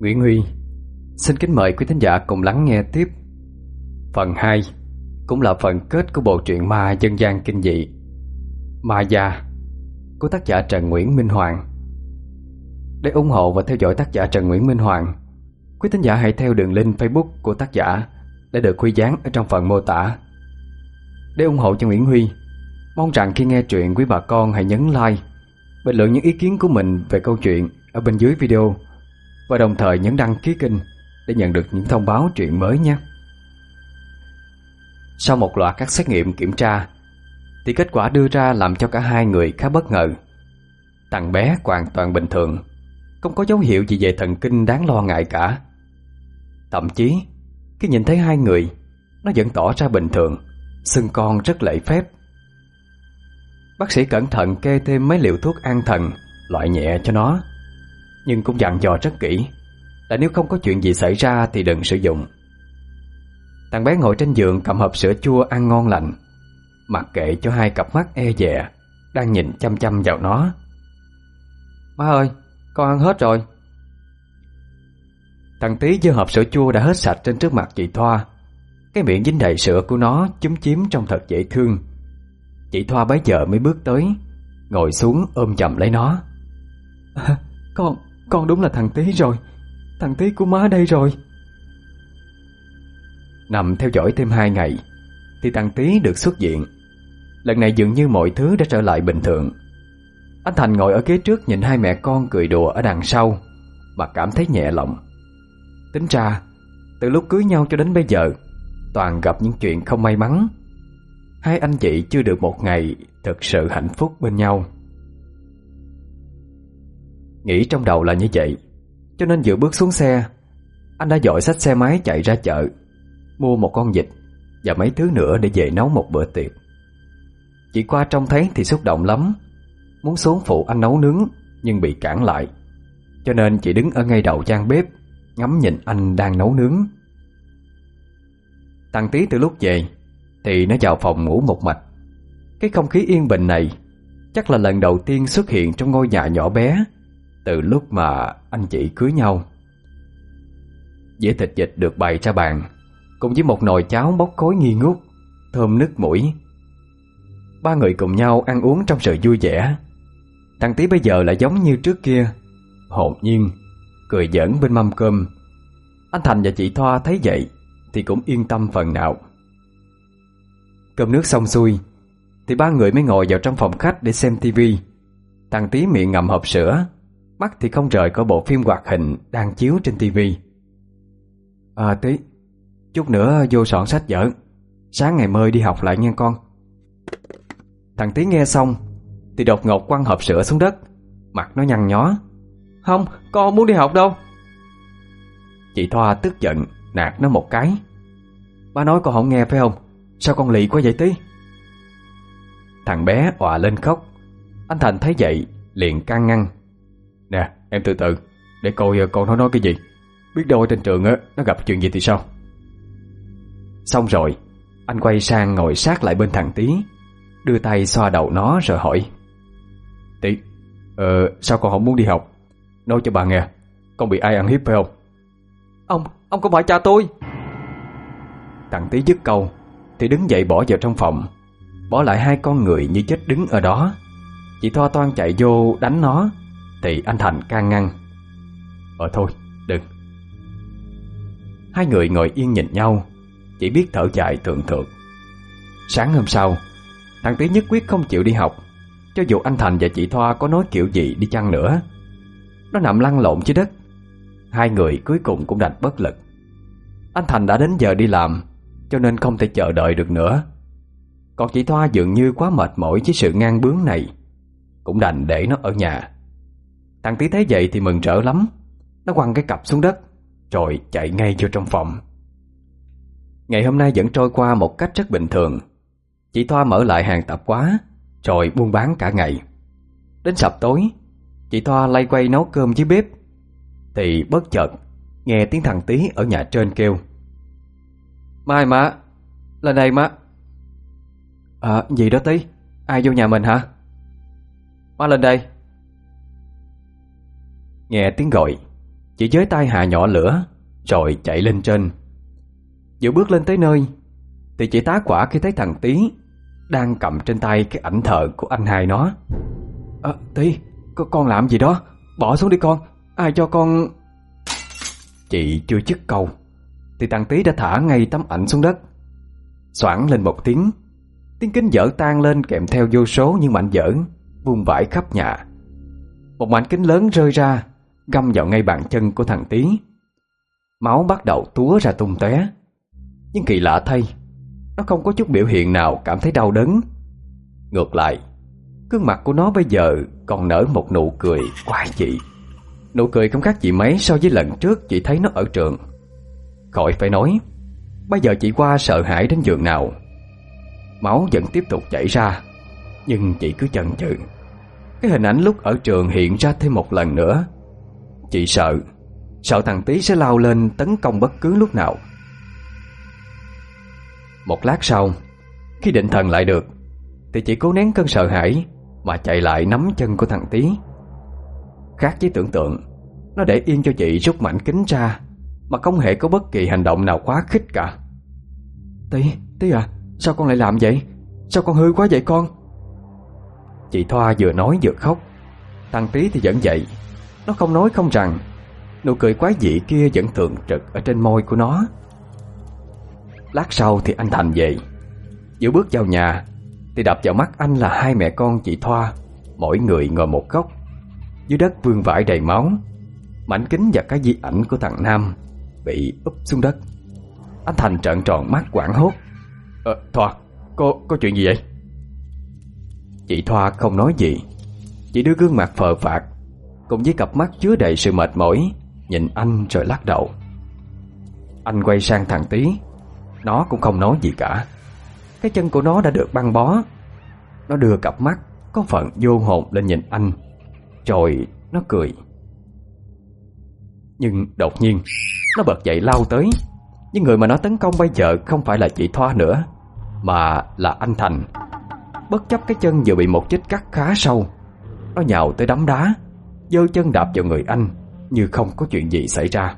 Nguyễn Huy. Xin kính mời quý thính giả cùng lắng nghe tiếp Phần 2 Cũng là phần kết của bộ truyện ma dân gian kinh dị. Ma Gia, Của tác giả Trần Nguyễn Minh Hoàng. Để ủng hộ và theo dõi tác giả Trần Nguyễn Minh Hoàng, Quý thính giả hãy theo đường link Facebook của tác giả Để được quy dán ở trong phần mô tả. Để ủng hộ cho Nguyễn Huy, Mong rằng khi nghe truyện quý bà con hãy nhấn like, Bình luận những ý kiến của mình về câu chuyện ở bên dưới video. Và đồng thời nhấn đăng ký kênh để nhận được những thông báo truyện mới nhé. Sau một loạt các xét nghiệm kiểm tra, Thì kết quả đưa ra làm cho cả hai người khá bất ngờ. Thằng bé hoàn toàn bình thường, Không có dấu hiệu gì về thần kinh đáng lo ngại cả. Thậm chí, Khi nhìn thấy hai người, Nó vẫn tỏ ra bình thường, Xưng con rất lễ phép. Bác sĩ cẩn thận kê thêm mấy liều thuốc an thần, Loại nhẹ cho nó. Nhưng cũng dặn dò rất kỹ Là nếu không có chuyện gì xảy ra Thì đừng sử dụng. Thằng bé ngồi trên giường cầm hộp sữa chua ăn ngon lành Mặc kệ cho hai cặp mắt e dè Đang nhìn chăm chăm vào nó. Má ơi Con ăn hết rồi. Thằng tí dư hộp sữa chua đã hết sạch trên trước mặt chị Thoa. Cái miệng dính đầy sữa của nó Chúm chím trong thật dễ thương. Chị Thoa bấy giờ mới bước tới Ngồi xuống ôm chầm lấy nó. À, Con, con đúng là thằng tí rồi. Thằng tí của má đây rồi. Nằm theo dõi thêm hai ngày, Thì thằng tí được xuất viện. Lần này dường như mọi thứ đã trở lại bình thường. Anh Thành ngồi ở ghế trước nhìn hai mẹ con cười đùa ở đằng sau, Mà cảm thấy nhẹ lòng. Tính ra, Từ lúc cưới nhau cho đến bây giờ, Toàn gặp những chuyện không may mắn. Hai anh chị chưa được một ngày Thực sự hạnh phúc bên nhau. Nghĩ trong đầu là như vậy. Cho nên vừa bước xuống xe, Anh đã dội xách xe máy chạy ra chợ, Mua một con vịt Và mấy thứ nữa để về nấu một bữa tiệc. Chị qua trông thấy thì xúc động lắm. Muốn xuống phụ anh nấu nướng, Nhưng bị cản lại. Cho nên chị đứng ở ngay đầu gian bếp, Ngắm nhìn anh đang nấu nướng. Thằng tí từ lúc về, Thì nó vào phòng ngủ một mạch. Cái không khí yên bình này Chắc là lần đầu tiên xuất hiện trong ngôi nhà nhỏ bé. Từ lúc mà anh chị cưới nhau. Dĩa thịt vịt được bày ra bàn, Cùng với một nồi cháo bốc khói nghi ngút, Thơm nức mũi. Ba người cùng nhau ăn uống trong sự vui vẻ. Thằng tí bây giờ lại giống như trước kia, Hồn nhiên, Cười giỡn bên mâm cơm. Anh Thành và chị Thoa thấy vậy Thì cũng yên tâm phần nào. Cơm nước xong xuôi, Thì ba người mới ngồi vào trong phòng khách để xem tivi Thằng tí miệng ngậm hộp sữa Mắt thì không rời có bộ phim hoạt hình Đang chiếu trên tivi À tí Chút nữa vô soạn sách vở. Sáng ngày mơi đi học lại nha con. Thằng tí nghe xong Thì đột ngột quăng hộp sữa xuống đất. Mặt nó nhăn nhó. Không, con không muốn đi học đâu. Chị Thoa tức giận Nạt nó một cái. Ba nói con không nghe phải không? Sao con lì quá vậy tí Thằng bé òa lên khóc. Anh Thành thấy vậy liền can ngăn. Nè em từ từ Để coi con nó nói cái gì. Biết đâu ở trên trường á nó gặp chuyện gì thì sao? Xong rồi Anh quay sang ngồi sát lại bên thằng tí Đưa tay xoa đầu nó rồi hỏi. Tí Ờ sao con không muốn đi học? Nói cho bà nghe Con bị ai ăn hiếp phải không? Ông, ông không phải cha tôi. Thằng tí dứt câu Thì đứng dậy bỏ vào trong phòng. Bỏ lại hai con người như chết đứng ở đó. Chị Thoa toan chạy vô đánh nó thì anh Thành can ngăn. Ờ thôi, đừng. Hai người ngồi yên nhìn nhau, Chỉ biết thở dài thượng thượng. Sáng hôm sau, Thằng Tí nhất quyết không chịu đi học, Cho dù anh Thành và chị Thoa có nói kiểu gì đi chăng nữa. Nó nằm lăn lộn trên đất. Hai người cuối cùng cũng đành bất lực. Anh Thành đã đến giờ đi làm, Cho nên không thể chờ đợi được nữa. Còn chị Thoa dường như quá mệt mỏi với sự ngang bướng này, Cũng đành để nó ở nhà. Thằng Tí thấy vậy thì mừng rỡ lắm. Nó quăng cái cặp xuống đất, Rồi chạy ngay vô trong phòng. Ngày hôm nay vẫn trôi qua một cách rất bình thường. Chị Thoa mở lại hàng tạp hóa, Rồi buôn bán cả ngày. Đến sập tối, Chị Thoa lay quay nấu cơm dưới bếp. Thì bất chợt, Nghe tiếng thằng tí ở nhà trên kêu. Mai má, Lên đây má. À gì đó tí? Ai vô nhà mình hả? Má lên đây. Nghe tiếng gọi Chỉ giới tay hạ nhỏ lửa Rồi chạy lên trên. Vừa bước lên tới nơi Thì chị tá quả khi thấy thằng Tý Đang cầm trên tay cái ảnh thờ của anh hai nó. Ờ, à, Tí Con làm gì đó? Bỏ xuống đi con Ai cho con Chị chưa dứt câu Thì thằng Tý đã thả ngay tấm ảnh xuống đất. Soảng lên một tiếng Tiếng kính dở tan lên kèm theo vô số những mảnh vỡ, Vung vãi khắp nhà. Một mảnh kính lớn rơi ra Găm vào ngay bàn chân của thằng Tí. Máu bắt đầu túa ra tung tóe. Nhưng kỳ lạ thay, Nó không có chút biểu hiện nào cảm thấy đau đớn. Ngược lại, Gương mặt của nó bây giờ còn nở một nụ cười quái dị. Nụ cười không khác gì mấy so với lần trước chị thấy nó ở trường. Khỏi phải nói, Bây giờ chị qua sợ hãi đến giường nào. Máu vẫn tiếp tục chảy ra, Nhưng chị cứ chần chừ. Cái hình ảnh lúc ở trường hiện ra thêm một lần nữa. Chị sợ. Sợ thằng Tý sẽ lao lên tấn công bất cứ lúc nào. Một lát sau Khi định thần lại được Thì chị cố nén cơn sợ hãi Mà chạy lại nắm chân của thằng Tý. Khác với tưởng tượng Nó để yên cho chị rút mảnh kính ra Mà không hề có bất kỳ hành động nào quá khích cả. Tí, Tí à Sao con lại làm vậy? Sao con hư quá vậy con? Chị Thoa vừa nói vừa khóc. Thằng Tí thì vẫn vậy nó không nói không rằng Nụ cười quái dị kia vẫn thường trực Ở trên môi của nó. Lát sau thì anh Thành về. Giữa bước vào nhà Thì đập vào mắt anh là hai mẹ con chị Thoa Mỗi người ngồi một góc. Dưới đất vương vãi đầy máu Mảnh kính và cái di ảnh của thằng Nam Bị úp xuống đất. Anh Thành trợn tròn mắt quảng hốt. Ờ, Thoa, có, có chuyện gì vậy? Chị Thoa không nói gì Chỉ đưa gương mặt phờ phạt Cùng với cặp mắt chứa đầy sự mệt mỏi, Nhìn anh rồi lắc đầu. Anh quay sang thằng Tý. Nó cũng không nói gì cả. Cái chân của nó đã được băng bó. Nó đưa cặp mắt, Có phần vô hồn lên nhìn anh. Rồi nó cười. Nhưng đột nhiên, Nó bật dậy lao tới. Nhưng người mà nó tấn công bây giờ Không phải là chị Thoa nữa, Mà là anh Thành. Bất chấp cái chân vừa bị một chích cắt khá sâu, Nó nhào tới đấm đá dơ chân đạp vào người anh Như không có chuyện gì xảy ra.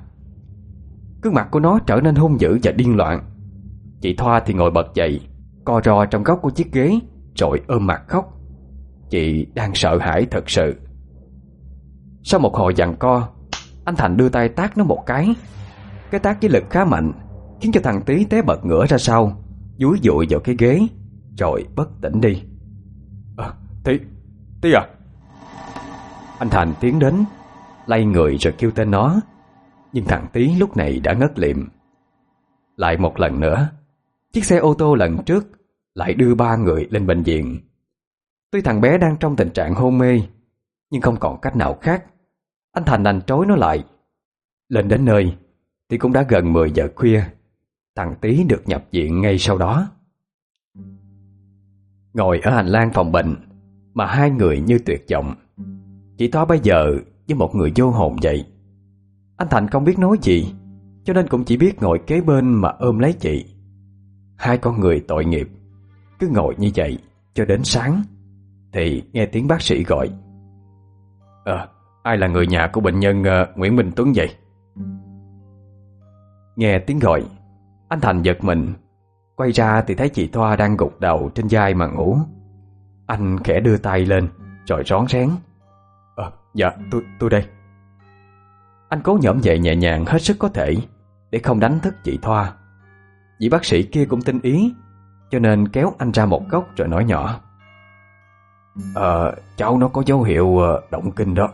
Cương mặt của nó trở nên hung dữ và điên loạn. Chị Thoa thì ngồi bật dậy Co ro trong góc của chiếc ghế Rồi ôm mặt khóc. Chị đang sợ hãi thật sự. Sau một hồi giằng co Anh Thành đưa tay tác nó một cái. Cái tác với lực khá mạnh Khiến cho thằng Tý té bật ngửa ra sau Dúi dụi vào cái ghế Rồi bất tỉnh đi. À, Tý Tí à? Anh Thành tiến đến, Lay người rồi kêu tên nó. Nhưng thằng Tý lúc này đã ngất liệm. Lại một lần nữa, Chiếc xe ô tô lần trước Lại đưa ba người lên bệnh viện. Tuy thằng bé đang trong tình trạng hôn mê, Nhưng không còn cách nào khác. Anh Thành đành trối nó lại. Lên đến nơi, Thì cũng đã gần 10 giờ khuya. Thằng Tý được nhập viện ngay sau đó. Ngồi ở hành lang phòng bệnh, Mà hai người như tuyệt vọng. Chỉ Thoa bây giờ với một người vô hồn vậy. Anh Thành không biết nói gì Cho nên cũng chỉ biết ngồi kế bên mà ôm lấy chị. Hai con người tội nghiệp Cứ ngồi như vậy cho đến sáng Thì nghe tiếng bác sĩ gọi. Ờ, ai là người nhà của bệnh nhân uh, Nguyễn Minh Tuấn vậy? Nghe tiếng gọi Anh Thành giật mình. Quay ra thì thấy chị Thoa đang gục đầu trên vai mà ngủ. Anh khẽ đưa tay lên Rồi rón rén dạ, tôi tôi đây. Anh cố nhõm dậy nhẹ nhàng hết sức có thể Để không đánh thức chị Thoa. Vị bác sĩ kia cũng tin ý Cho nên kéo anh ra một góc rồi nói nhỏ. Ờ, cháu nó có dấu hiệu ờ, động kinh đó.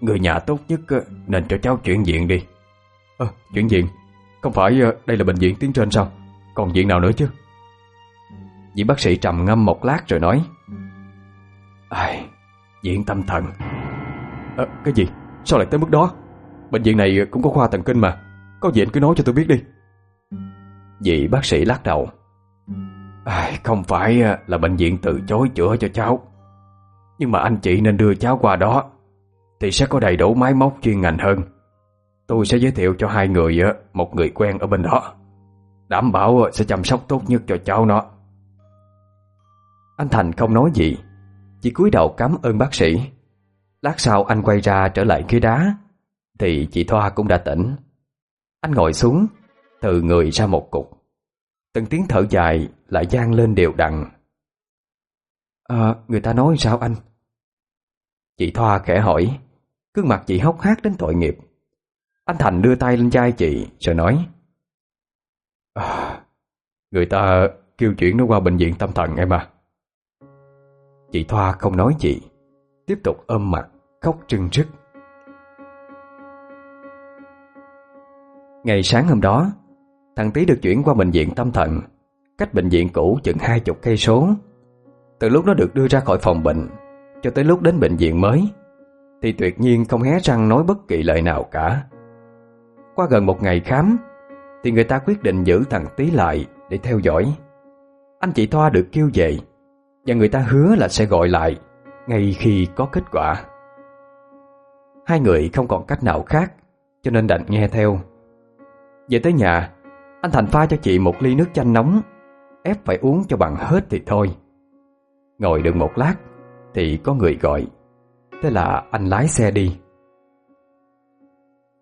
Người nhà tốt nhất ờ, nên cho cháu chuyển viện đi. Ờ, chuyển viện? Không phải ờ, đây là bệnh viện tuyến trên sao? Còn viện nào nữa chứ? Vị bác sĩ trầm ngâm một lát rồi nói. Ai, Viện tâm thần à, Cái gì? Sao lại tới mức đó? Bệnh viện này cũng có khoa thần kinh mà. Có gì anh cứ nói cho tôi biết đi. Vị bác sĩ lắc đầu. À, Không phải à, là bệnh viện từ chối chữa cho cháu. Nhưng mà anh chị nên đưa cháu qua đó Thì sẽ có đầy đủ máy móc chuyên ngành hơn. Tôi sẽ giới thiệu cho hai người à, Một người quen ở bên đó. Đảm bảo à, sẽ chăm sóc tốt nhất cho cháu nó. Anh Thành không nói gì Chỉ cúi đầu cảm ơn bác sĩ. Lát sau anh quay ra trở lại ghế đá Thì chị Thoa cũng đã tỉnh. Anh ngồi xuống Từ người ra một cục. Từng tiếng thở dài lại gian lên đều đặn. À người ta nói sao anh? Chị Thoa khẽ hỏi. Cương mặt chị hốc hác đến tội nghiệp. Anh Thành đưa tay lên vai chị Rồi nói. À, Người ta kêu chuyển nó qua bệnh viện tâm thần em à. Chị Thoa không nói gì Tiếp tục ôm mặt. Khóc trừng rứt Ngày sáng hôm đó, Thằng Tý được chuyển qua bệnh viện tâm thần, Cách bệnh viện cũ chừng hai chục cây số. Từ lúc nó được đưa ra khỏi phòng bệnh Cho tới lúc đến bệnh viện mới, Thì tuyệt nhiên không hé răng nói bất kỳ lời nào cả. Qua gần một ngày khám, Thì người ta quyết định giữ thằng Tý lại Để theo dõi. Anh chị Thoa được kêu về Và người ta hứa là sẽ gọi lại Ngay khi có kết quả. Hai người không còn cách nào khác, Cho nên đành nghe theo. Về tới nhà, Anh Thành pha cho chị một ly nước chanh nóng, Ép phải uống cho bằng hết thì thôi. Ngồi được một lát, Thì có người gọi. Thế là anh lái xe đi.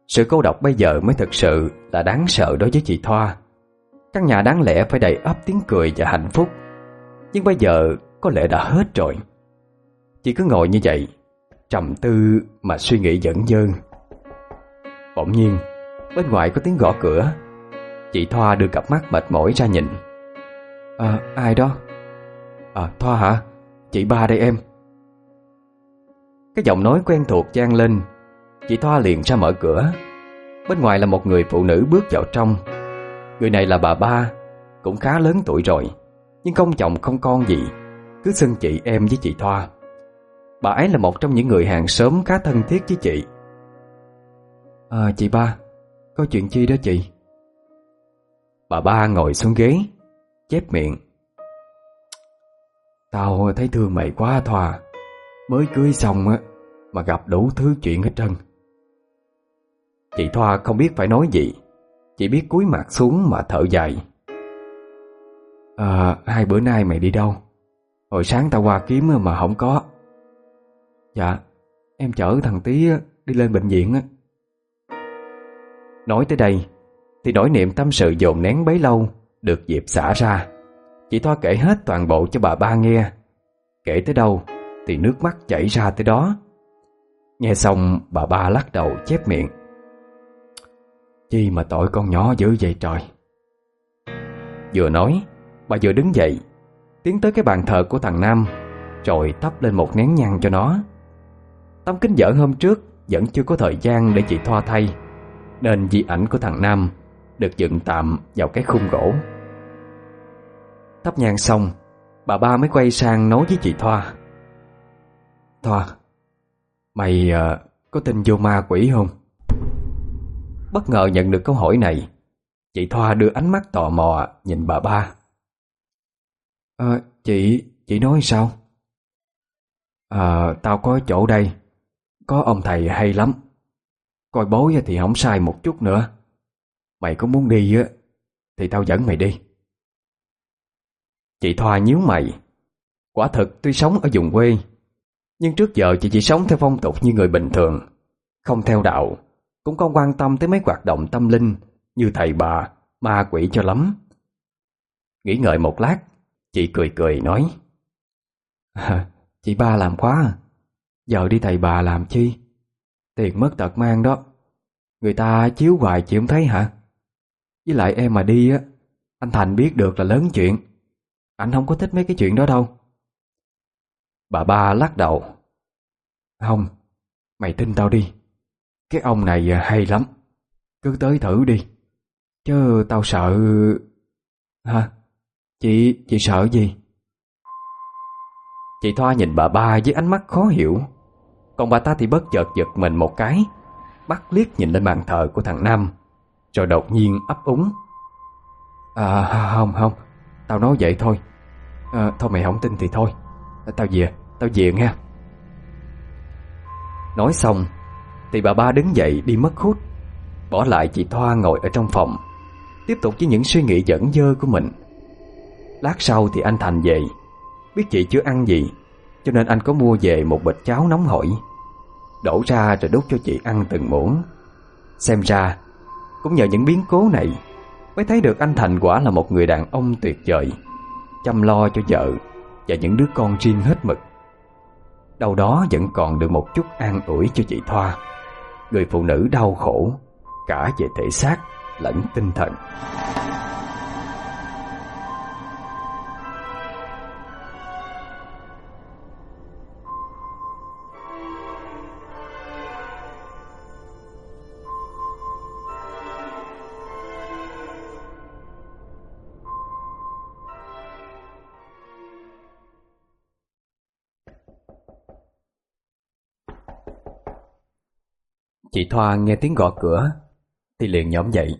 Sự cô độc bây giờ mới thực sự là đáng sợ đối với chị Thoa. Căn nhà đáng lẽ phải đầy ấp tiếng cười và hạnh phúc. Nhưng bây giờ có lẽ đã hết rồi. Chị cứ ngồi như vậy Trầm tư mà suy nghĩ dẫn dơn Bỗng nhiên Bên ngoài có tiếng gõ cửa. Chị Thoa đưa cặp mắt mệt mỏi ra nhìn. À ai đó? À Thoa hả? Chị ba đây em. Cái giọng nói quen thuộc trang lên. Chị Thoa liền ra mở cửa. Bên ngoài là một người phụ nữ bước vào trong. Người này là bà ba Cũng khá lớn tuổi rồi Nhưng không chồng không con gì. Cứ xưng chị em với chị Thoa Bà ấy là một trong những người hàng xóm khá thân thiết với chị. À chị ba Có chuyện chi đó chị? Bà ba ngồi xuống ghế Chép miệng. Tao thấy thương mày quá Thoa. Mới cưới xong á Mà gặp đủ thứ chuyện hết trơn. Chị Thoa không biết phải nói gì Chỉ biết cúi mặt xuống mà thở dài. À hai bữa nay mày đi đâu? Hồi sáng tao qua kiếm mà không có Dạ Em chở thằng Tí đi lên bệnh viện á. Nói tới đây, Thì nỗi niệm tâm sự dồn nén bấy lâu Được dịp xả ra. Chị Thoa kể hết toàn bộ cho bà ba nghe. Kể tới đâu, Thì nước mắt chảy ra tới đó. Nghe xong, bà ba lắc đầu chép miệng. Chi mà tội con nhỏ dữ vậy trời. Vừa nói, Bà vừa đứng dậy, Tiến tới cái bàn thờ của thằng Nam, Rồi thắp lên một nén nhang cho nó. Tấm kính dở hôm trước Vẫn chưa có thời gian để chị Thoa thay. Nên di ảnh của thằng Nam Được dựng tạm vào cái khung gỗ. Thắp nhang xong Bà ba mới quay sang nói với chị Thoa. Thoa Mày uh, có tin vô ma quỷ không? Bất ngờ nhận được câu hỏi này Chị Thoa đưa ánh mắt tò mò Nhìn bà ba. À, Chị, chị nói sao? À, tao có chỗ đây. Có ông thầy hay lắm. Coi bối thì không sai một chút nữa. Mày có muốn đi á Thì tao dẫn mày đi. Chị Thoa nhíu mày. Quả thực tuy sống ở vùng quê Nhưng trước giờ chị chỉ sống theo phong tục như người bình thường Không theo đạo. Cũng không quan tâm tới mấy hoạt động tâm linh Như thầy bà, ma quỷ cho lắm. Nghĩ ngợi một lát Chị cười cười nói. À, Chị ba làm quá à. Giờ đi thầy bà làm chi? Tiền mất tật mang đó. Người ta chiếu hoài chị không thấy hả? Với lại em mà đi á Anh Thành biết được là lớn chuyện. Anh không có thích mấy cái chuyện đó đâu. Bà ba lắc đầu. Không Mày tin tao đi. Cái ông này hay lắm. Cứ tới thử đi. Chứ tao sợ Hả? Chị, chị sợ gì? Chị Thoa nhìn bà ba với ánh mắt khó hiểu. Còn bà ta thì bất chợt giật mình một cái. Bắt liếc nhìn lên bàn thờ của thằng Nam Rồi đột nhiên ấp úng. À không không Tao nói vậy thôi. À, Thôi mày không tin thì thôi. Tao về, tao về nghe. Nói xong Thì bà ba đứng dậy đi mất hút. Bỏ lại chị Thoa ngồi ở trong phòng Tiếp tục với những suy nghĩ dẫn dơ của mình. Lát sau thì anh Thành về. Biết chị chưa ăn gì Cho nên anh có mua về một bịch cháo nóng hổi. Đổ ra rồi đút cho chị ăn từng muỗng. Xem ra, Cũng nhờ những biến cố này, Mới thấy được anh Thành quả là một người đàn ông tuyệt vời, Chăm lo cho vợ Và những đứa con riêng hết mực. Đâu đó vẫn còn được một chút an ủi cho chị Thoa, Người phụ nữ đau khổ, Cả về thể xác lẫn tinh thần. Chị Thoa nghe tiếng gõ cửa Thì liền nhóm dậy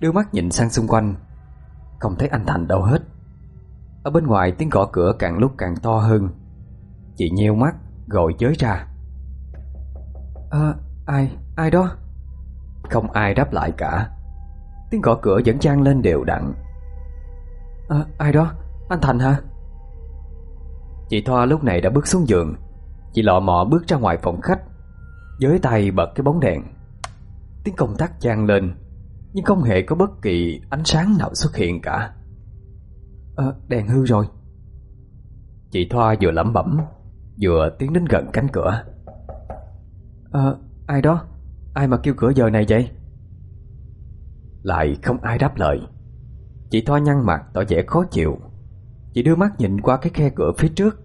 Đưa mắt nhìn sang xung quanh. Không thấy anh Thành đâu hết. Ở bên ngoài tiếng gõ cửa càng lúc càng to hơn. Chị nheo mắt Gọi chới ra. À, ai, ai đó? Không ai đáp lại cả. Tiếng gõ cửa vẫn trang lên đều đặn. À, Ai đó, anh Thành hả? Chị Thoa lúc này đã bước xuống giường. Chị lọ mọ bước ra ngoài phòng khách giới tay bật cái bóng đèn. Tiếng công tắc chan lên Nhưng không hề có bất kỳ ánh sáng nào xuất hiện cả. À, Đèn hư rồi. Chị Thoa vừa lẩm bẩm Vừa tiến đến gần cánh cửa. À, Ai đó? Ai mà kêu cửa giờ này vậy? Lại không ai đáp lời. Chị Thoa nhăn mặt tỏ vẻ khó chịu. Chị đưa mắt nhìn qua cái khe cửa phía trước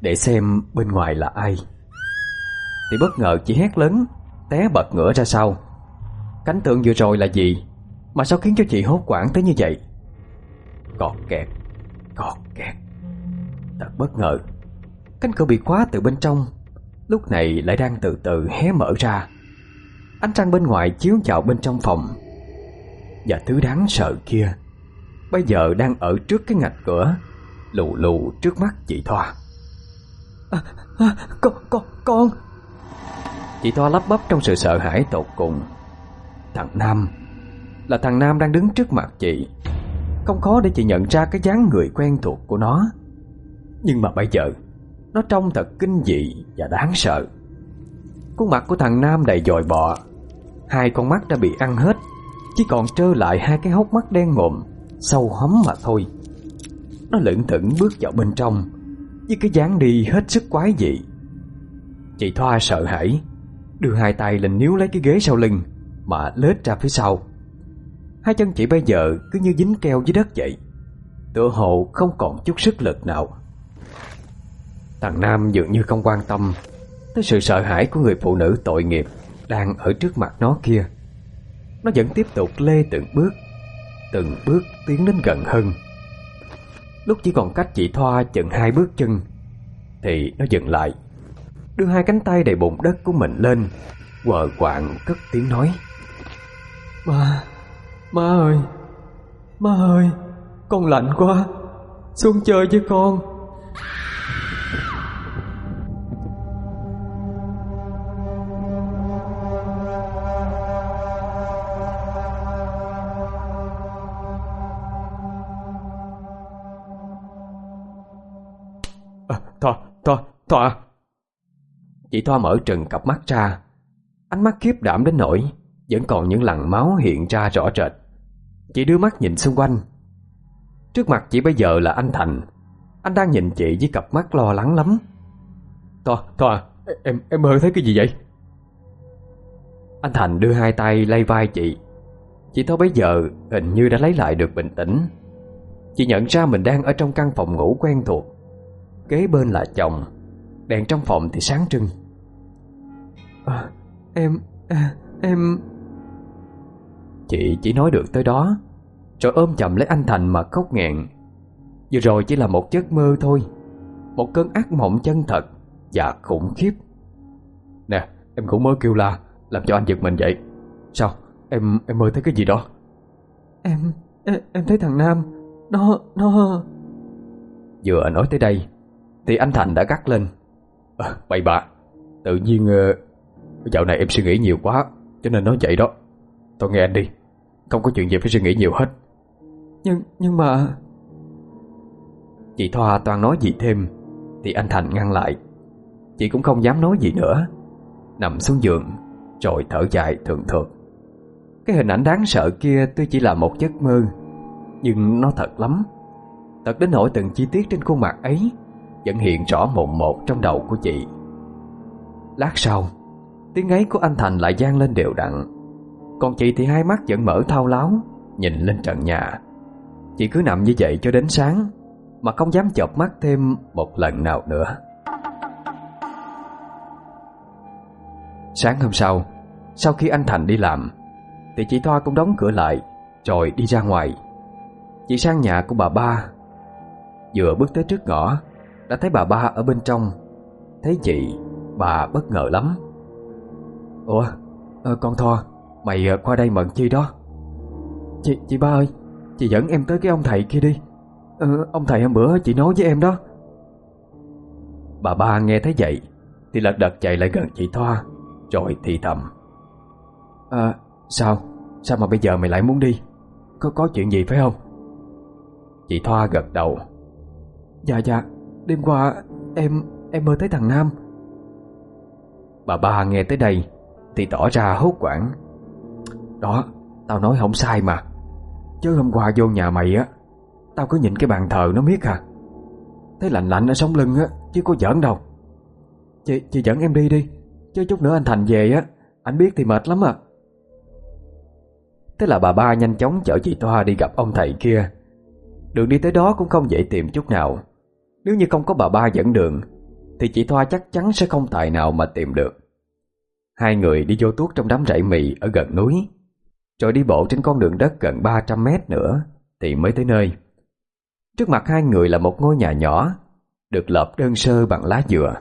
Để xem bên ngoài là ai. Thì bất ngờ chị hét lớn Té bật ngửa ra sau. Cánh tượng vừa rồi là gì? Mà sao khiến cho chị hốt quảng tới như vậy? Cọt kẹt Cọt kẹt. Thật bất ngờ Cánh cửa bị khóa từ bên trong Lúc này lại đang từ từ hé mở ra. Ánh trăng bên ngoài chiếu vào bên trong phòng. Và thứ đáng sợ kia Bây giờ đang ở trước cái ngạch cửa Lù lù trước mắt chị Thoa. À, à, Con, con, con. Chị Thoa lắp bắp trong sự sợ hãi tột cùng. Thằng Nam, Là thằng Nam đang đứng trước mặt chị. Không khó để chị nhận ra cái dáng người quen thuộc của nó. Nhưng mà bây giờ, Nó trông thật kinh dị và đáng sợ. Khuôn mặt của thằng Nam đầy dòi bọ Hai con mắt đã bị ăn hết. Chỉ còn trơ lại hai cái hốc mắt đen ngộm Sâu hấm mà thôi. Nó lững thững bước vào bên trong, Với cái dáng đi hết sức quái dị. Chị Thoa sợ hãi. Đưa hai tay lên níu lấy cái ghế sau lưng, Mà lết ra phía sau. Hai chân chị bây giờ cứ như dính keo dưới đất vậy. Tựa hồ không còn chút sức lực nào. Thằng Nam dường như không quan tâm Tới sự sợ hãi của người phụ nữ tội nghiệp Đang ở trước mặt nó kia. Nó vẫn tiếp tục lê từng bước Từng bước tiến đến gần hơn. Lúc chỉ còn cách chị Thoa chừng hai bước chân, Thì nó dừng lại. Đưa hai cánh tay đầy bụng đất của mình lên Quờ quạng cất tiếng nói. Ba Má ơi Má ơi Con lạnh quá Xuống chơi với con. À, Thoa, Thoa Chị Thoa mở trừng cặp mắt ra. Ánh mắt khiếp đảm đến nỗi Vẫn còn những lằn máu hiện ra rõ rệt. Chị đưa mắt nhìn xung quanh. Trước mặt chị bây giờ là anh Thành. Anh đang nhìn chị với cặp mắt lo lắng lắm. Thoa, Thoa, em em mơ thấy cái gì vậy? Anh Thành đưa hai tay lay vai chị. Chị Thoa bây giờ hình như đã lấy lại được bình tĩnh. Chị nhận ra mình đang ở trong căn phòng ngủ quen thuộc. Kế bên là chồng Đèn trong phòng thì sáng trưng à, Em... À, em... Chị chỉ nói được tới đó. Rồi ôm chầm lấy anh Thành mà khóc nghẹn. Vừa rồi chỉ là một giấc mơ thôi. Một cơn ác mộng chân thật Và khủng khiếp. Nè em cũng mới kêu la Làm cho anh giật mình vậy. Sao? Em em mơ thấy cái gì đó? Em em, em thấy thằng Nam. Nó nó Vừa nói tới đây Thì anh Thành đã gắt lên. À, Bậy bạ. Tự nhiên uh, Dạo này em suy nghĩ nhiều quá Cho nên nói vậy đó. Tôi nghe anh đi Không có chuyện gì phải suy nghĩ nhiều hết. Nhưng nhưng mà Chị Thoa toàn nói gì thêm Thì anh Thành ngăn lại. Chị cũng không dám nói gì nữa. Nằm xuống giường Rồi thở dài thường thường. Cái hình ảnh đáng sợ kia tuy chỉ là một giấc mơ Nhưng nó thật lắm. Thật đến nỗi từng chi tiết trên khuôn mặt ấy Vẫn hiện rõ mồn một trong đầu của chị. Lát sau Tiếng ấy của anh Thành lại gian lên đều đặn. Còn chị thì hai mắt vẫn mở thao láo, Nhìn lên trần nhà. Chị cứ nằm như vậy cho đến sáng, Mà không dám chợp mắt thêm một lần nào nữa. Sáng hôm sau Sau khi anh Thành đi làm, Thì chị Thoa cũng đóng cửa lại, Rồi đi ra ngoài. Chị sang nhà của bà ba. Vừa bước tới trước ngõ, Đã thấy bà ba ở bên trong. Thấy chị, Bà bất ngờ lắm. Ủa à, con Thoa Mày ờ, qua đây mận chi đó. Chị chị ba ơi Chị dẫn em tới cái ông thầy kia đi. À, Ông thầy hôm bữa chị nói với em đó. Bà ba nghe thấy vậy Thì lật đật chạy lại gần chị Thoa Rồi thì thầm. À sao? Sao mà bây giờ mày lại muốn đi? Có có chuyện gì phải không? Chị Thoa gật đầu. Dạ dạ Đêm qua em em mơ thấy thằng Nam. Bà ba nghe tới đây thì tỏ ra hốt quảng Đó Tao nói không sai mà. Chứ hôm qua vô nhà mày á Tao cứ nhìn cái bàn thờ nó miết à. Thấy lạnh lạnh ở sống lưng á Chứ có giỡn đâu. Chị, chị dẫn em đi đi Chứ chút nữa anh Thành về á Anh biết thì mệt lắm à. Thế là bà ba nhanh chóng chở chị Toa đi gặp ông thầy kia. Đường đi tới đó cũng không dễ tìm chút nào. Nếu như không có bà ba dẫn đường Thì chị Thoa chắc chắn sẽ không tài nào mà tìm được. Hai người đi vô tuốt trong đám rẫy mì ở gần núi. Rồi đi bộ trên con đường đất gần 300 mét nữa Thì mới tới nơi. Trước mặt hai người là một ngôi nhà nhỏ Được lợp đơn sơ bằng lá dừa.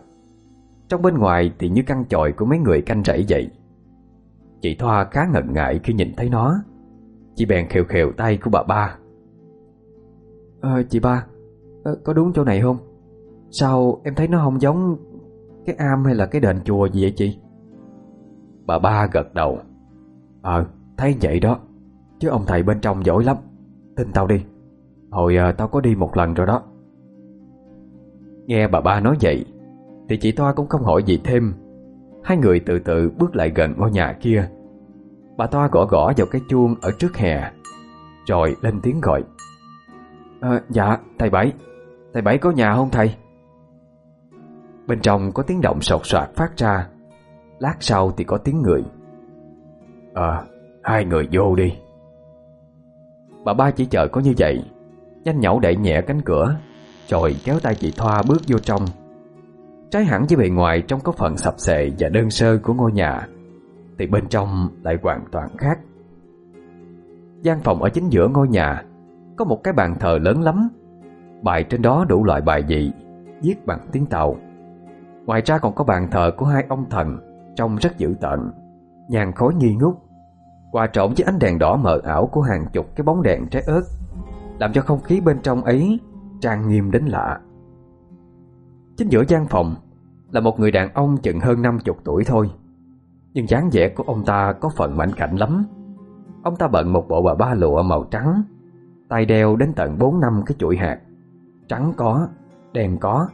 Trong bên ngoài thì như căn chòi của mấy người canh rẫy vậy. Chị Thoa khá ngần ngại khi nhìn thấy nó. Chị bèn khều khều tay của bà ba. À, chị ba à, Có đúng chỗ này không? Sao em thấy nó không giống Cái am hay là cái đền chùa gì vậy chị? Bà ba gật đầu. Ờ thấy vậy đó. Chứ ông thầy bên trong giỏi lắm. Tin tao đi. Hồi à, tao có đi một lần rồi đó. Nghe bà ba nói vậy Thì chị Toa cũng không hỏi gì thêm. Hai người từ từ bước lại gần ngôi nhà kia. Bà Toa gõ gõ vào cái chuông ở trước hè Rồi lên tiếng gọi. À, Dạ thầy Bảy. Thầy Bảy có nhà không thầy? Bên trong có tiếng động sột soạt phát ra. Lát sau thì có tiếng người. Ờ Hai người vô đi. Bà ba chỉ chờ có như vậy. Nhanh nhẩu đẩy nhẹ cánh cửa, Rồi kéo tay chị Thoa bước vô trong. Trái hẳn với bề ngoài Trong có phần sập sệ và đơn sơ của ngôi nhà, Thì bên trong lại hoàn toàn khác. Gian phòng ở chính giữa ngôi nhà, Có một cái bàn thờ lớn lắm. Bài trên đó đủ loại bài dị Viết bằng tiếng Tàu. Ngoài ra còn có bàn thờ của hai ông thần. Trông rất dữ tợn. Nhàn khói nghi ngút. Hòa trộn với ánh đèn đỏ mờ ảo Của hàng chục cái bóng đèn trái ớt Làm cho không khí bên trong ấy Trang nghiêm đến lạ. Chính giữa gian phòng Là một người đàn ông chừng hơn 50 tuổi thôi. Nhưng dáng vẻ của ông ta Có phần mạnh cảnh lắm. Ông ta bận một bộ bà ba lụa màu trắng tay đeo đến tận 4 năm cái chuỗi hạt. Trắng có, đen có,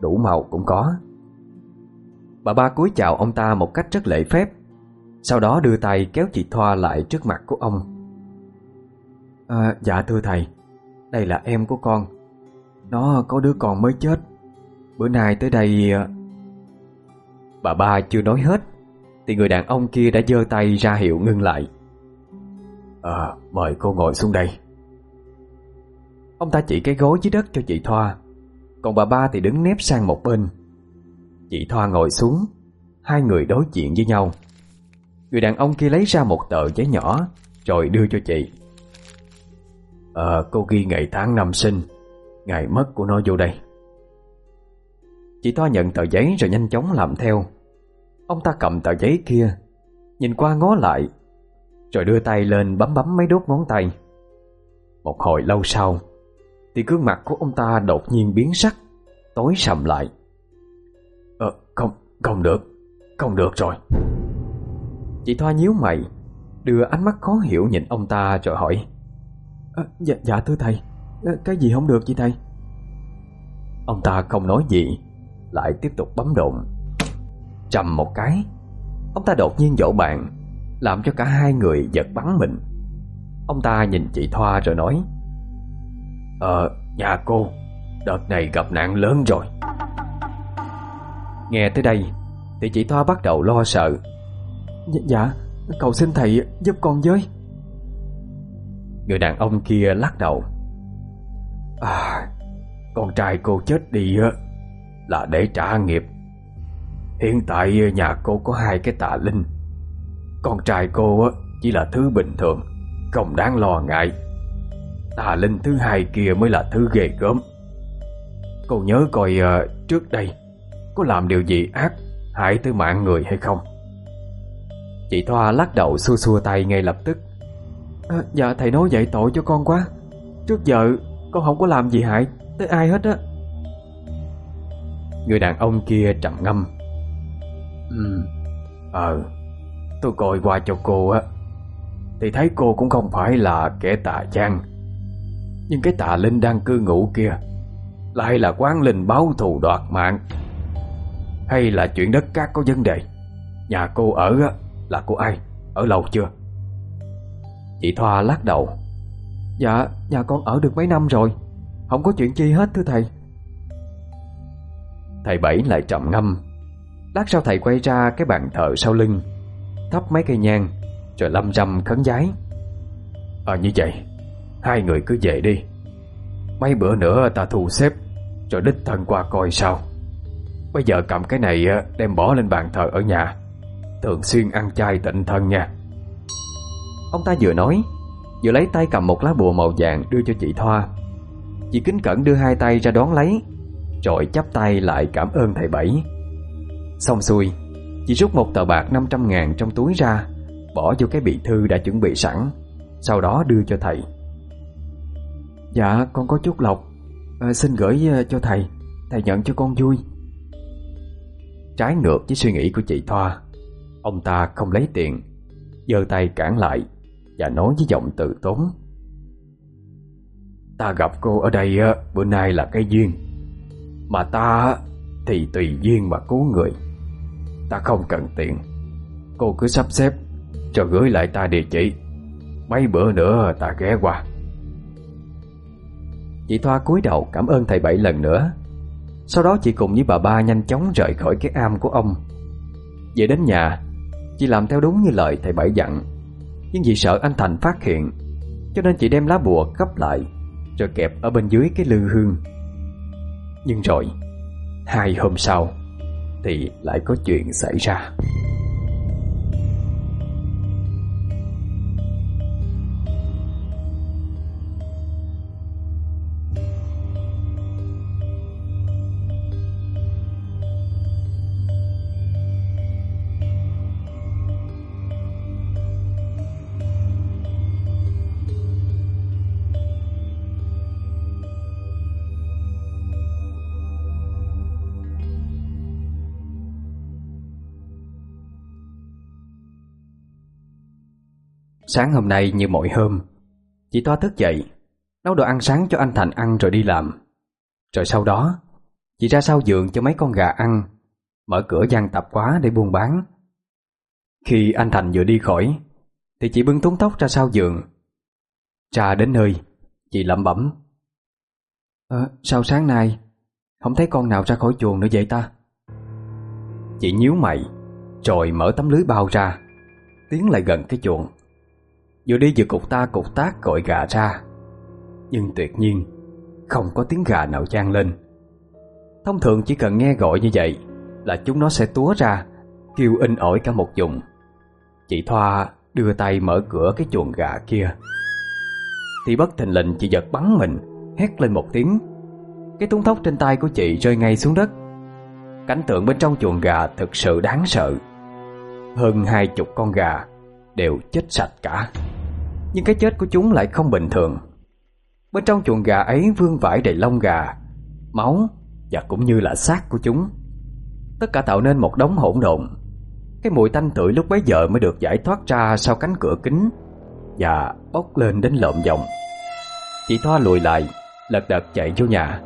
đủ màu cũng có. Bà ba cúi chào ông ta một cách rất lễ phép. Sau đó đưa tay kéo chị Thoa lại trước mặt của ông. À, Dạ thưa thầy Đây là em của con. Nó có đứa con mới chết. Bữa nay tới đây à, Bà ba chưa nói hết Thì người đàn ông kia đã giơ tay ra hiệu ngưng lại. À mời cô ngồi xuống đây. Ông ta chỉ cái gối dưới đất cho chị Thoa Còn bà ba thì đứng nép sang một bên. Chị Thoa ngồi xuống. Hai người đối diện với nhau. Người đàn ông kia lấy ra một tờ giấy nhỏ, Rồi đưa cho chị. Ờ cô ghi ngày tháng năm sinh. Ngày mất của nó vô đây. Chị Thoa nhận tờ giấy rồi nhanh chóng làm theo. Ông ta cầm tờ giấy kia, Nhìn qua ngó lại, Rồi đưa tay lên bấm bấm mấy đốt ngón tay. Một hồi lâu sau, Thì gương mặt của ông ta đột nhiên biến sắc, Tối sầm lại không, được Không được rồi. Chị Thoa nhíu mày Đưa ánh mắt khó hiểu nhìn ông ta rồi hỏi. À, Dạ, dạ thưa thầy ờ, Cái gì không được chị thầy? Ông ta không nói gì Lại tiếp tục bấm đụng Trầm một cái Ông ta đột nhiên vỗ bàn Làm cho cả hai người giật bắn mình. Ông ta nhìn chị Thoa rồi nói Ờ, nhà cô Đợt này gặp nạn lớn rồi. Nghe tới đây Thì chị Thoa bắt đầu lo sợ. Dạ, dạ cầu xin thầy giúp con với. Người đàn ông kia lắc đầu. À Con trai cô chết đi Là để trả nghiệp. Hiện tại nhà cô có hai cái tà linh. Con trai cô chỉ là thứ bình thường Không đáng lo ngại. Tà linh thứ hai kia mới là thứ ghê gớm. Cô nhớ coi uh, trước đây Có làm điều gì ác Hại tới mạng người hay không? Chị Thoa lắc đầu xua xua tay ngay lập tức. À, Dạ thầy nói vậy tội cho con quá. Trước giờ con không có làm gì hại Tới ai hết á. Người đàn ông kia trầm ngâm. Ừ Ờ Tôi coi qua cho cô á Thì thấy cô cũng không phải là kẻ tà chăng Nhưng cái tà linh đang cư ngụ kia Lại là quán linh báo thù đoạt mạng Hay là chuyện đất cát có vấn đề? Nhà cô ở á là của ai? Ở lâu chưa? Chị Thoa lắc đầu. Dạ nhà con ở được mấy năm rồi? Không có chuyện chi hết thưa thầy. Thầy Bảy lại trầm ngâm. Lát sau thầy quay ra cái bàn thờ sau lưng Thắp mấy cây nhang Rồi lâm râm khấn giái. Ờ như vậy Hai người cứ về đi. Mấy bữa nữa ta thu xếp Rồi đích thân qua coi sao Bây giờ cầm cái này đem bỏ lên bàn thờ ở nhà. Thường xuyên ăn chay tịnh thân nha. Ông ta vừa nói Vừa lấy tay cầm một lá bùa màu vàng đưa cho chị Thoa. Chị kính cẩn đưa hai tay ra đón lấy Rồi chắp tay lại cảm ơn thầy Bảy. Xong xuôi Chị rút một tờ bạc 500 ngàn trong túi ra Bỏ vô cái bị thư đã chuẩn bị sẵn Sau đó đưa cho thầy. Dạ con có chút lộc. À, Xin gửi ờ, cho thầy. Thầy nhận cho con vui. Trái ngược với suy nghĩ của chị Thoa. Ông ta không lấy tiền, giơ tay cản lại Và nói với giọng từ tốn. Ta gặp cô ở đây bữa nay là cái duyên. Mà ta thì tùy duyên mà cứu người. Ta không cần tiền. Cô cứ sắp xếp Cho gửi lại ta địa chỉ. Mấy bữa nữa ta ghé qua. Chị Thoa cúi đầu cảm ơn thầy Bảy lần nữa. Sau đó chị cùng với bà ba nhanh chóng rời khỏi cái am của ông. Về đến nhà, Chị làm theo đúng như lời thầy Bảy dặn. Nhưng vì sợ anh Thành phát hiện, Cho nên chị đem lá bùa gấp lại, Rồi kẹp ở bên dưới cái lư hương. Nhưng rồi, Hai hôm sau, Thì lại có chuyện xảy ra. Sáng hôm nay như mọi hôm Chị Toa thức dậy Nấu đồ ăn sáng cho anh Thành ăn rồi đi làm. Rồi sau đó Chị ra sau giường cho mấy con gà ăn Mở cửa gian tạp quá để buôn bán. Khi anh Thành vừa đi khỏi Thì chị bưng túng tóc ra sau giường. Trà đến nơi Chị lẩm bẩm. À, Sao sáng nay Không thấy con nào ra khỏi chuồng nữa vậy ta? Chị nhíu mày Rồi mở tấm lưới bao ra Tiến lại gần cái chuồng. Vừa đi vừa cục ta cục tác gọi gà ra. Nhưng tuyệt nhiên, Không có tiếng gà nào gian lên. Thông thường chỉ cần nghe gọi như vậy Là chúng nó sẽ túa ra, Kêu in ỏi cả một vùng. Chị Thoa đưa tay mở cửa cái chuồng gà kia. Thì bất thình lình chị giật bắn mình, Hét lên một tiếng. Cái túng thóc trên tay của chị rơi ngay xuống đất. Cảnh tượng bên trong chuồng gà thực sự đáng sợ. Hơn hai chục con gà Đều chết sạch cả nhưng cái chết của chúng lại không bình thường. Bên trong chuồng gà ấy vương vãi đầy lông gà Máu Và cũng như là xác của chúng. Tất cả tạo nên một đống hỗn độn. Cái mùi tanh tưởi lúc bấy giờ mới được giải thoát ra sau cánh cửa kính Và bốc lên đến lợm giọng Chị Thoa lùi lại Lật đật chạy vô nhà.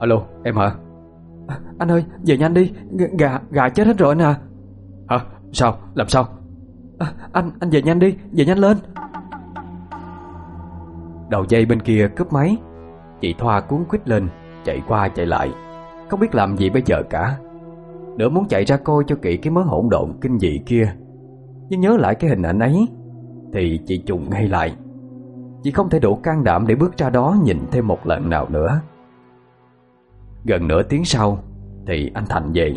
Alo em hả? À, Anh ơi về nhanh đi G Gà gà chết hết rồi nè. Hả? Sao? Làm sao? À, Anh, anh về nhanh đi, về nhanh lên Đầu dây bên kia cướp máy. Chị Thoa cuốn quýt lên, Chạy qua chạy lại. Không biết làm gì bây giờ cả. Nữa muốn chạy ra coi cho kỹ cái mớ hỗn độn kinh dị kia. Nhưng nhớ lại cái hình ảnh ấy, Thì chị trùng ngay lại. Chị không thể đủ can đảm để bước ra đó nhìn thêm một lần nào nữa. Gần nửa tiếng sau, Thì anh Thành về.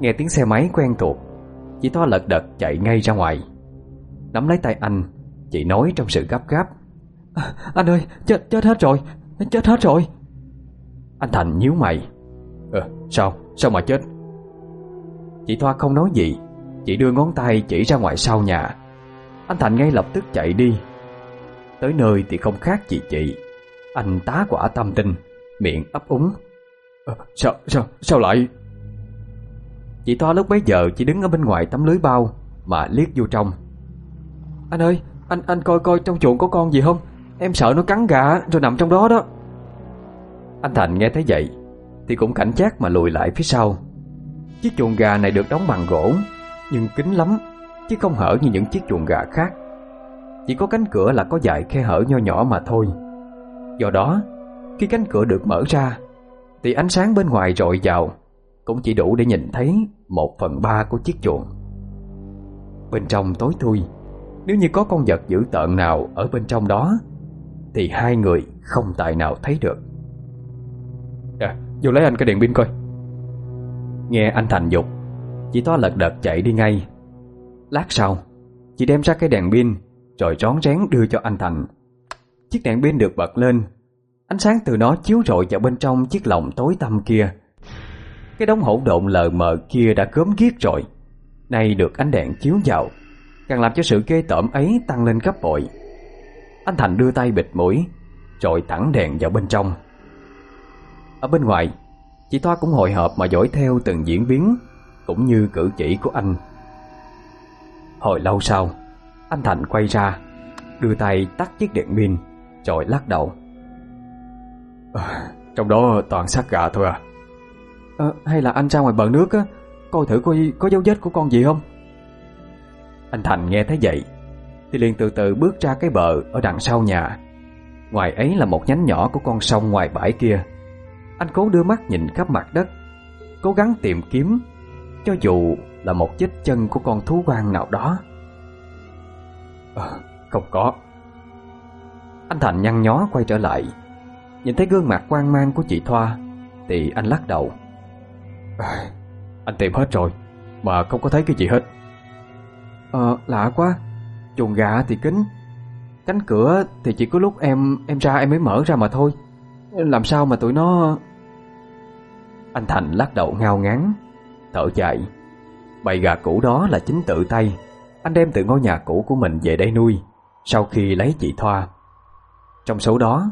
Nghe tiếng xe máy quen thuộc, Chị Thoa lật đật chạy ngay ra ngoài. Nắm lấy tay anh, Chị nói trong sự gấp gáp à, Anh ơi chết chết hết rồi. Chết hết rồi. Anh Thành nhíu mày. Ờ sao? Sao mà chết? Chị Thoa không nói gì. Chị đưa ngón tay chỉ ra ngoài sau nhà. Anh Thành ngay lập tức chạy đi. Tới nơi thì không khác gì chị. Anh tá quả tâm tinh Miệng ấp úng. À, Sao sao sao lại? Chị Thoa lúc bấy giờ chỉ đứng ở bên ngoài tấm lưới bao Mà liếc vô trong. Anh ơi Anh anh coi coi trong chuồng có con gì không Em sợ nó cắn gà rồi nằm trong đó đó. Anh Thành nghe thấy vậy Thì cũng cảnh giác mà lùi lại phía sau. Chiếc chuồng gà này được đóng bằng gỗ, Nhưng kín lắm, Chứ không hở như những chiếc chuồng gà khác. Chỉ có cánh cửa là có vài khe hở nho nhỏ mà thôi. Do đó, Khi cánh cửa được mở ra, Thì ánh sáng bên ngoài rọi vào, Cũng chỉ đủ để nhìn thấy Một phần ba của chiếc chuồng. Bên trong tối thui, Nếu như có con vật dữ tợn nào Ở bên trong đó thì hai người không tài nào thấy được. À, vô lấy anh cái đèn pin coi. Nghe anh Thành dục Chị to lật đật chạy đi ngay. Lát sau Chị đem ra cái đèn pin Rồi rón rén đưa cho anh Thành. Chiếc đèn pin được bật lên. Ánh sáng từ nó chiếu rọi vào bên trong chiếc lồng tối tăm kia. Cái đống hỗn độn lờ mờ kia đã cớm ghiết rồi. Nay được ánh đèn chiếu vào Càng làm cho sự ghê tởm ấy tăng lên gấp bội. Anh Thành đưa tay bịt mũi Rồi thẳng đèn vào bên trong. Ở bên ngoài Chị Thoa cũng hồi hộp mà dõi theo từng diễn biến Cũng như cử chỉ của anh. Hồi lâu sau Anh Thành quay ra Đưa tay tắt chiếc điện pin Rồi lắc đầu. À, Trong đó toàn xác gà thôi à? À Hay là anh ra ngoài bờ nước á Coi thử coi có dấu vết của con gì không? Anh Thành nghe thấy vậy thì liền từ từ bước ra cái bờ Ở đằng sau nhà. Ngoài ấy là một nhánh nhỏ của con sông ngoài bãi kia. Anh cố đưa mắt nhìn khắp mặt đất Cố gắng tìm kiếm Cho dù là một vết chân của con thú quan nào đó. À, Không có. Anh Thành nhăn nhó quay trở lại Nhìn thấy gương mặt quan mang của chị Thoa Thì anh lắc đầu. À, Anh tìm hết rồi Mà không có thấy cái gì hết. Ờ lạ quá. Chuồng gà thì kính. Cánh cửa thì chỉ có lúc em em ra em mới mở ra mà thôi. Làm sao mà tụi nó Anh Thành lắc đầu ngao ngán, Thở dài. Bầy gà cũ đó là chính tự tay. Anh đem từ ngôi nhà cũ của mình về đây nuôi, Sau khi lấy chị Thoa. Trong số đó,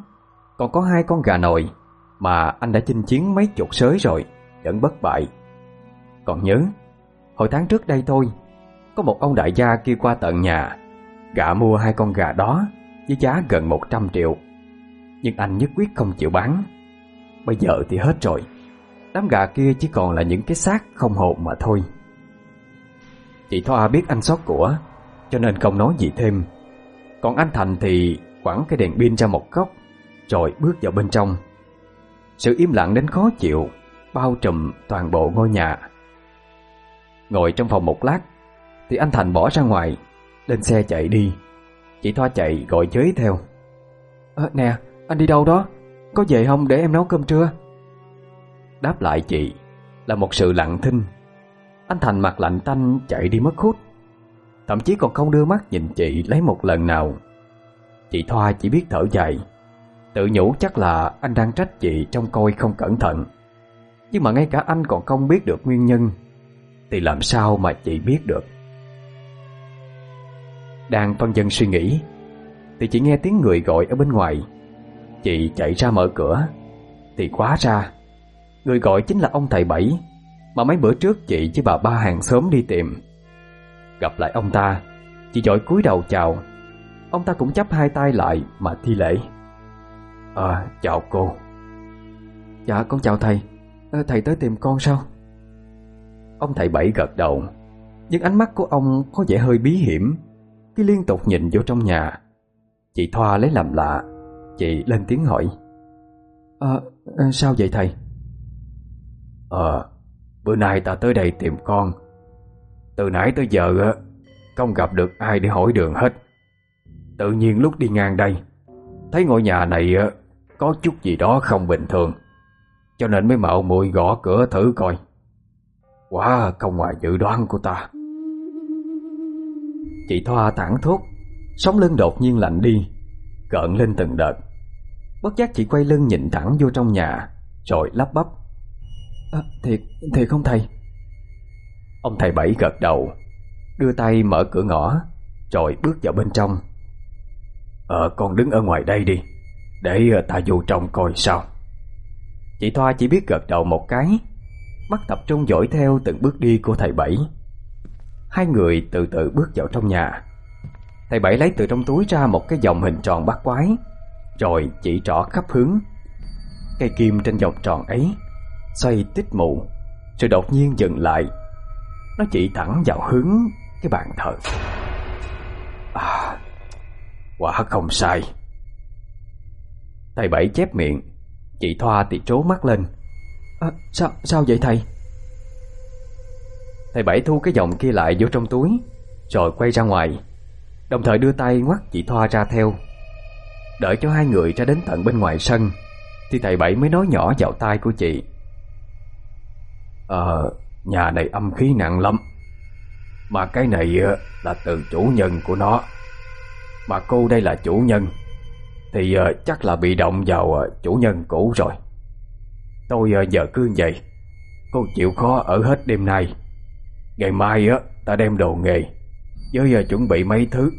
Còn có hai con gà nồi Mà anh đã chinh chiến mấy chục sới rồi, Vẫn bất bại. Còn nhớ, Hồi tháng trước đây thôi, Có một ông đại gia kêu qua tận nhà Gã mua hai con gà đó Với giá gần 100 triệu. Nhưng anh nhất quyết không chịu bán. Bây giờ thì hết rồi. Đám gà kia chỉ còn là những cái xác không hồn mà thôi. Chị Thoa biết anh xót của, Cho nên không nói gì thêm. Còn anh Thành thì quẳng cái đèn pin ra một góc, Rồi bước vào bên trong. Sự im lặng đến khó chịu, Bao trùm toàn bộ ngôi nhà. Ngồi trong phòng một lát, Thì anh Thành bỏ ra ngoài. Lên xe chạy đi. Chị Thoa chạy gọi chế theo. À, Nè anh đi đâu đó? Có về không để em nấu cơm trưa? Đáp lại chị Là một sự lặng thinh. Anh Thành mặt lạnh tanh chạy đi mất hút. Thậm chí còn không đưa mắt nhìn chị lấy một lần nào. Chị Thoa chỉ biết thở dài. Tự nhủ chắc là anh đang trách chị trong coi không cẩn thận. Nhưng mà ngay cả anh còn không biết được nguyên nhân. Thì làm sao mà chị biết được Đang phân dân suy nghĩ. Thì chỉ nghe tiếng người gọi ở bên ngoài. Chị chạy ra mở cửa. Thì quá ra Người gọi chính là ông thầy Bảy Mà mấy bữa trước chị với bà ba hàng xóm đi tìm. Gặp lại ông ta Chị dội cúi đầu chào. Ông ta cũng chắp hai tay lại mà thi lễ. À chào cô. Dạ con chào thầy. À, Thầy tới tìm con sao? Ông thầy Bảy gật đầu Nhưng ánh mắt của ông có vẻ hơi bí hiểm Khi liên tục nhìn vô trong nhà. Chị Thoa lấy làm lạ. Chị lên tiếng hỏi. À, sao vậy thầy? Ờ, bữa nay ta tới đây tìm con. Từ nãy tới giờ Không gặp được ai để hỏi đường hết. Tự nhiên lúc đi ngang đây Thấy ngôi nhà này có chút gì đó không bình thường. Cho nên mới mạo muội gõ cửa thử coi. Quá không ngoài dự đoán của ta Chị Thoa tản thốt. Sống lưng đột nhiên lạnh đi Cợn lên từng đợt. Bất giác chị quay lưng nhìn thẳng vô trong nhà Rồi lắp bắp. À, Thiệt, thiệt không thầy. Ông thầy Bảy gật đầu Đưa tay mở cửa ngõ Rồi bước vào bên trong. Ờ con đứng ở ngoài đây đi Để ờ, ta vô trong coi sao. Chị Thoa chỉ biết gật đầu một cái Mắt tập trung dõi theo từng bước đi của thầy Bảy. Hai người từ từ bước vào trong nhà. Thầy Bảy lấy từ trong túi ra một cái vòng hình tròn bát quái Rồi chỉ rõ khắp hướng. Cây kim trên vòng tròn ấy Xoay tích mụ Rồi đột nhiên dừng lại. Nó chỉ thẳng vào hướng cái bàn thờ. À Quả không sai. Thầy Bảy chép miệng Chị Thoa thì trố mắt lên. À, Sao sao vậy thầy? Thầy Bảy thu cái vòng kia lại vô trong túi Rồi quay ra ngoài Đồng thời đưa tay ngoắt chị Thoa ra theo. Đợi cho hai người ra đến tận bên ngoài sân Thì thầy Bảy mới nói nhỏ vào tai của chị. Ờ, nhà này âm khí nặng lắm Mà cái này ờ, là từ chủ nhân của nó. Mà cô đây là chủ nhân Thì ờ, chắc là bị động vào ờ, chủ nhân cũ rồi. Tôi giờ cứ vậy Cô chịu khó ở hết đêm nay. Ngày mai á ta đem đồ nghề Với chuẩn bị mấy thứ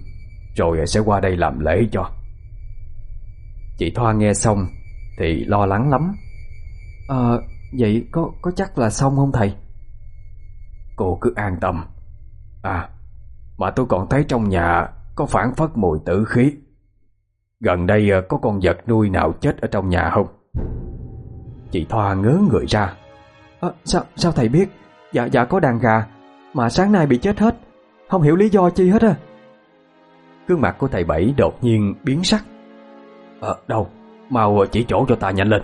Rồi sẽ qua đây làm lễ cho. Chị Thoa nghe xong Thì lo lắng lắm. Ờ Vậy có có chắc là xong không thầy? Cô cứ an tâm. À Mà tôi còn thấy trong nhà Có phản phất mùi tử khí. Gần đây có con vật nuôi nào chết ở trong nhà không? Chị Thoa ngớ người ra. À, Sao sao thầy biết? Dạ dạ có đàn gà Mà sáng nay bị chết hết. Không hiểu lý do chi hết à Gương mặt của thầy Bảy đột nhiên biến sắc. Ờ đâu? Mau chỉ chỗ cho ta nhanh lên.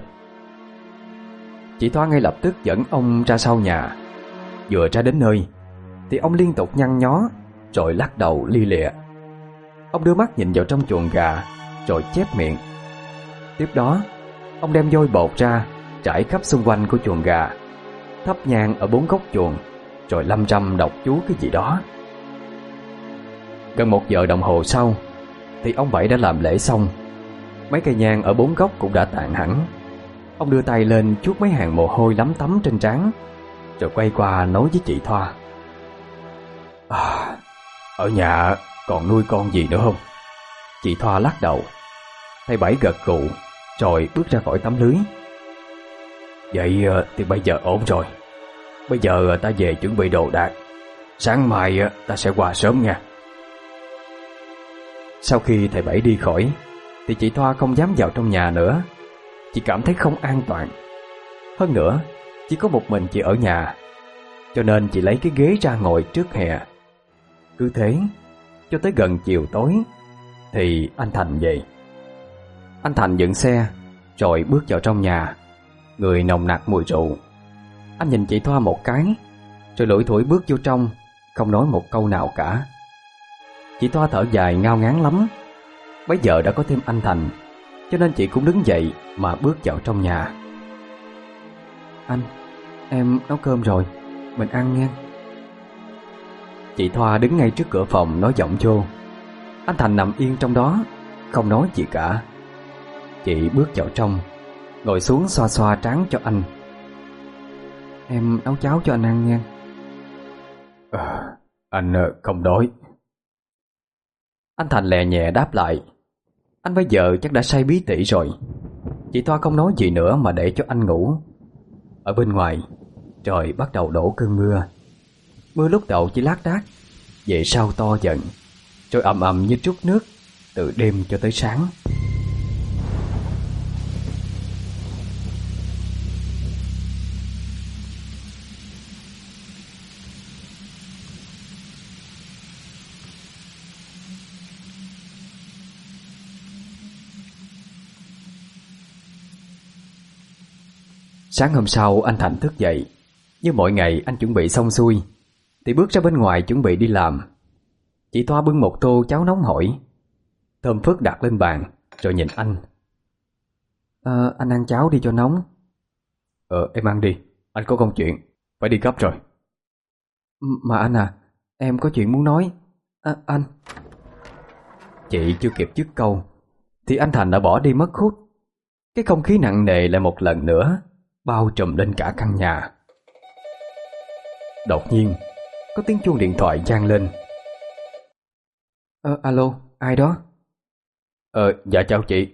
Chị Thoa ngay lập tức dẫn ông ra sau nhà. Vừa ra đến nơi Thì ông liên tục nhăn nhó Rồi lắc đầu li lịa. Ông đưa mắt nhìn vào trong chuồng gà Rồi chép miệng. Tiếp đó Ông đem vôi bột ra Trải khắp xung quanh của chuồng gà Thắp nhang ở bốn góc chuồng rồi lâm râm đọc chú cái gì đó. Gần một giờ đồng hồ sau Thì ông Bảy đã làm lễ xong. Mấy cây nhang ở bốn góc cũng đã tàn hẳn. Ông đưa tay lên chuốt mấy hàng mồ hôi lắm tắm trên trán Rồi quay qua nói với chị Thoa. À, Ở nhà còn nuôi con gì nữa không? Chị Thoa lắc đầu. Thầy Bảy gật gù Rồi bước ra khỏi tấm lưới. Vậy ờ, thì bây giờ ổn rồi. Bây giờ à, ta về chuẩn bị đồ đạc. Sáng mai à, ta sẽ qua sớm nha. Sau khi thầy Bảy đi khỏi, Thì chị Thoa không dám vào trong nhà nữa. Chị cảm thấy không an toàn. Hơn nữa, Chỉ có một mình chị ở nhà, Cho nên chị lấy cái ghế ra ngồi trước hè. Cứ thế, Cho tới gần chiều tối, Thì anh Thành về. Anh Thành dựng xe, Rồi bước vào trong nhà. Người nồng nặc mùi rượu. Anh nhìn chị Thoa một cái, Rồi lủi thủi bước vô trong, Không nói một câu nào cả. Chị Thoa thở dài ngao ngán lắm. Bây giờ đã có thêm anh Thành, Cho nên chị cũng đứng dậy Mà bước vào trong nhà. Anh, Em nấu cơm rồi, Mình ăn nha. Chị Thoa đứng ngay trước cửa phòng nói giọng vô Anh Thành nằm yên trong đó, Không nói gì cả. Chị bước vào trong, Ngồi xuống xoa xoa trán cho anh. Em nấu cháo cho anh ăn nha. À, Anh ờ, không đói. Anh Thành lè nhẹ đáp lại. Anh bây giờ chắc đã say bí tỉ rồi. Chị Thoa không nói gì nữa mà để cho anh ngủ. Ở bên ngoài Trời bắt đầu đổ cơn mưa. Mưa lúc đầu chỉ lác đác Về sau to dần. Rồi ầm ầm như trút nước Từ đêm cho tới sáng Sáng hôm sau anh Thành thức dậy. Như mọi ngày anh chuẩn bị xong xuôi. Thì bước ra bên ngoài chuẩn bị đi làm. Chị Thoa bưng một tô cháo nóng hổi Thơm phức đặt lên bàn Rồi nhìn anh. À, Anh ăn cháo đi cho nóng. Ờ em ăn đi. Anh có công chuyện. Phải đi gấp rồi. Mà anh à Em có chuyện muốn nói. À, Anh. Chị chưa kịp dứt câu Thì anh Thành đã bỏ đi mất hút. Cái không khí nặng nề lại một lần nữa Bao trùm lên cả căn nhà. Đột nhiên Có tiếng chuông điện thoại vang lên. Ờ, alo, ai đó? Ờ, dạ chào chị.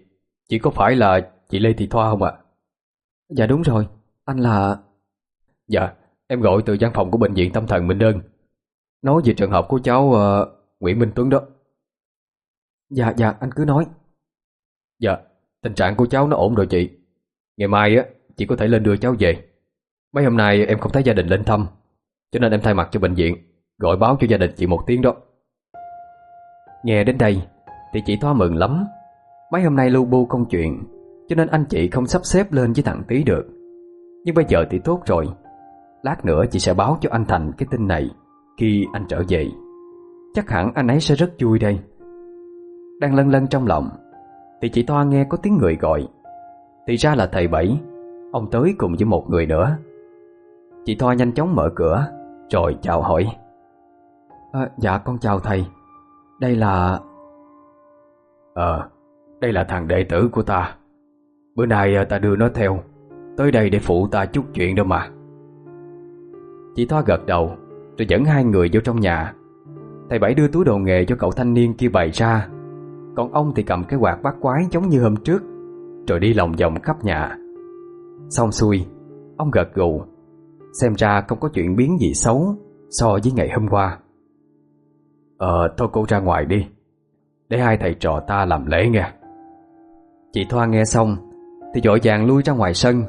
Chị có phải là chị Lê Thị Thoa không ạ? Dạ đúng rồi, anh là... Dạ, em gọi từ văn phòng của bệnh viện tâm thần Minh Đơn. Nói về trường hợp của cháu uh, Nguyễn Minh Tuấn đó. Dạ, dạ, anh cứ nói. Dạ, tình trạng của cháu nó ổn rồi chị. Ngày mai á, chỉ có thể lên đưa cháu về. Mấy hôm nay em không thấy gia đình lên thăm, Cho nên em thay mặt cho bệnh viện, Gọi báo cho gia đình chị một tiếng đó. Nghe đến đây Thì chị Thoa mừng lắm. Mấy hôm nay lưu bu công chuyện, Cho nên anh chị không sắp xếp lên với thằng Tý được. Nhưng bây giờ thì tốt rồi. Lát nữa chị sẽ báo cho anh Thành cái tin này Khi anh trở về. Chắc hẳn anh ấy sẽ rất vui đây. Đang lân lân trong lòng, Thì chị Thoa nghe có tiếng người gọi. Thì ra là thầy Bảy Ông tới cùng với một người nữa. Chị Thoa nhanh chóng mở cửa Rồi chào hỏi. À, Dạ con chào thầy. Đây là... Ờ, đây là thằng đệ tử của ta. Bữa nay ta đưa nó theo. Tới đây để phụ ta chút chuyện đâu mà. Chị Thoa gật đầu Rồi dẫn hai người vô trong nhà. Thầy Bảy đưa túi đồ nghề cho cậu thanh niên kia bày ra. Còn ông thì cầm cái quạt bắt quái giống như hôm trước Rồi đi lòng vòng khắp nhà Xong xuôi, Ông gật gù, Xem ra không có chuyện biến gì xấu So với ngày hôm qua. Ờ thôi cô ra ngoài đi, Để hai thầy trò ta làm lễ nghe. Chị Thoa nghe xong Thì dội vàng lui ra ngoài sân.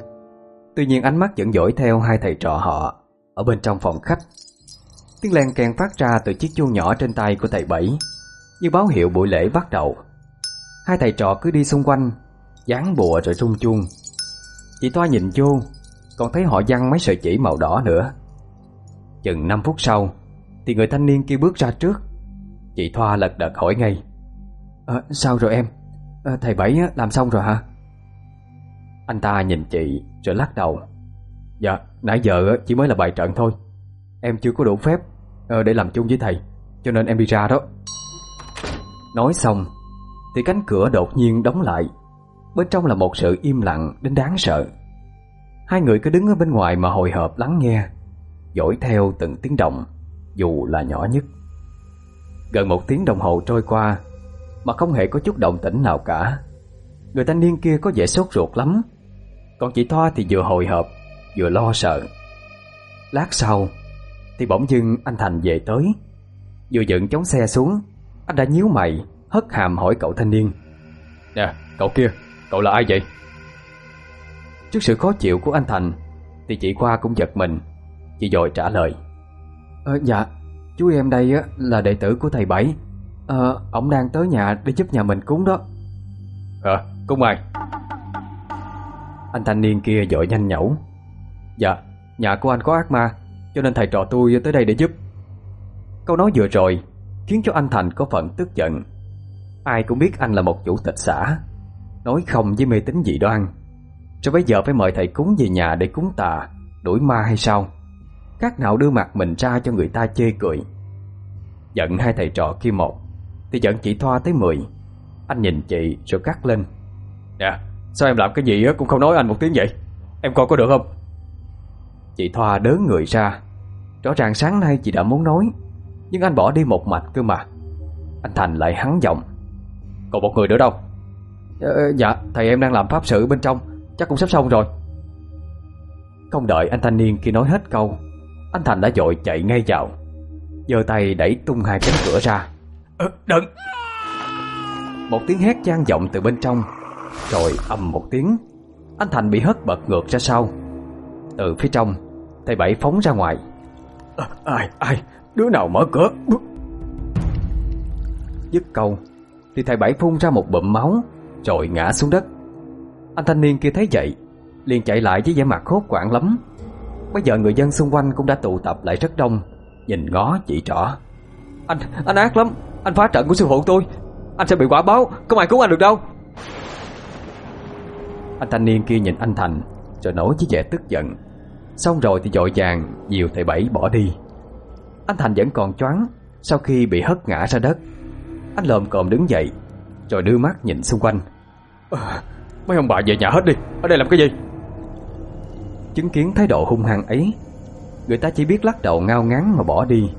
Tuy nhiên ánh mắt vẫn dõi theo hai thầy trò họ Ở bên trong phòng khách. Tiếng len keng phát ra từ chiếc chuông nhỏ trên tay của thầy Bảy, Như báo hiệu buổi lễ bắt đầu. Hai thầy trò cứ đi xung quanh, Dán bùa rồi rung chuông. Chị Thoa nhìn vô Còn thấy họ văng mấy sợi chỉ màu đỏ nữa. Chừng 5 phút sau Thì người thanh niên kia bước ra trước. Chị Thoa lật đật hỏi ngay à, Sao rồi em? À, thầy Bảy làm xong rồi hả? Anh ta nhìn chị rồi lắc đầu Dạ, nãy giờ chỉ mới là bài trận thôi. Em chưa có đủ phép ờ, để làm chung với thầy Cho nên em đi ra đó. Nói xong Thì cánh cửa đột nhiên đóng lại. Bên trong là một sự im lặng đến đáng sợ. Hai người cứ đứng ở bên ngoài mà hồi hộp lắng nghe, Dõi theo từng tiếng động, Dù là nhỏ nhất. Gần một tiếng đồng hồ trôi qua Mà không hề có chút động tĩnh nào cả. Người thanh niên kia có vẻ sốt ruột lắm, Còn chị Thoa thì vừa hồi hộp, Vừa lo sợ. Lát sau Thì bỗng dưng anh Thành về tới, Vừa dựng chống xe xuống. Anh đã nhíu mày, Hất hàm hỏi cậu thanh niên. Nè, cậu kia Cậu là ai vậy? Trước sự khó chịu của anh Thành Thì chị Khoa cũng giật mình. Chị dội trả lời. À, Dạ. Chú em đây á, là đệ tử của thầy Bảy. À, Ông đang tới nhà để giúp nhà mình cúng đó. Ờ, cúng ai? Anh thanh niên kia dội nhanh nhẩu. Dạ, nhà của anh có ác ma Cho nên thầy trò tôi tới đây để giúp. Câu nói vừa rồi Khiến cho anh Thành có phần tức giận. Ai cũng biết anh là một chủ tịch xã Nói không với mê tín dị đoan. Rồi bây giờ phải mời thầy cúng về nhà để cúng tà Đuổi ma hay sao? Các nào đưa mặt mình ra cho người ta chê cười. Giận hai thầy trò kia một, Thì giận chị Thoa tới mười. Anh nhìn chị rồi cắt lên. Nè sao em làm cái gì cũng không nói anh một tiếng vậy. Em coi có được không? Chị Thoa đớn người ra. Rõ ràng sáng nay chị đã muốn nói, Nhưng anh bỏ đi một mạch cơ mà. Anh Thành lại hắn giọng. Còn một người nữa đâu? Ờ, Dạ thầy em đang làm pháp sự bên trong Chắc cũng sắp xong rồi. Không đợi anh thanh niên kia nói hết câu Anh Thành đã dội chạy ngay vào giơ tay đẩy tung hai cánh cửa ra. Ờ, Đừng! Một tiếng hét gian vọng từ bên trong Rồi âm một tiếng Anh Thành bị hất bật ngược ra sau. Từ phía trong Thầy Bảy phóng ra ngoài. À, Ai, ai, đứa nào mở cửa? Dứt câu Thì thầy Bảy phun ra một bụm máu Rồi ngã xuống đất. Anh thanh niên kia thấy vậy liền chạy lại với vẻ mặt hốt hoảng lắm. Bây giờ người dân xung quanh cũng đã tụ tập lại rất đông Nhìn ngó chỉ trỏ. Anh, anh ác lắm Anh phá trận của sư phụ tôi. Anh sẽ bị quả báo, không ai cứu anh được đâu. Anh thanh niên kia nhìn anh Thành Rồi nói với vẻ tức giận. Xong rồi thì dội vàng Dìu thầy Bảy bỏ đi. Anh Thành vẫn còn choáng Sau khi bị hất ngã ra đất. Anh lồm cồm đứng dậy Rồi đưa mắt nhìn xung quanh. À, Mấy ông bà về nhà hết đi Ở đây làm cái gì? Chứng kiến thái độ hung hăng ấy Người ta chỉ biết lắc đầu ngao ngán mà bỏ đi.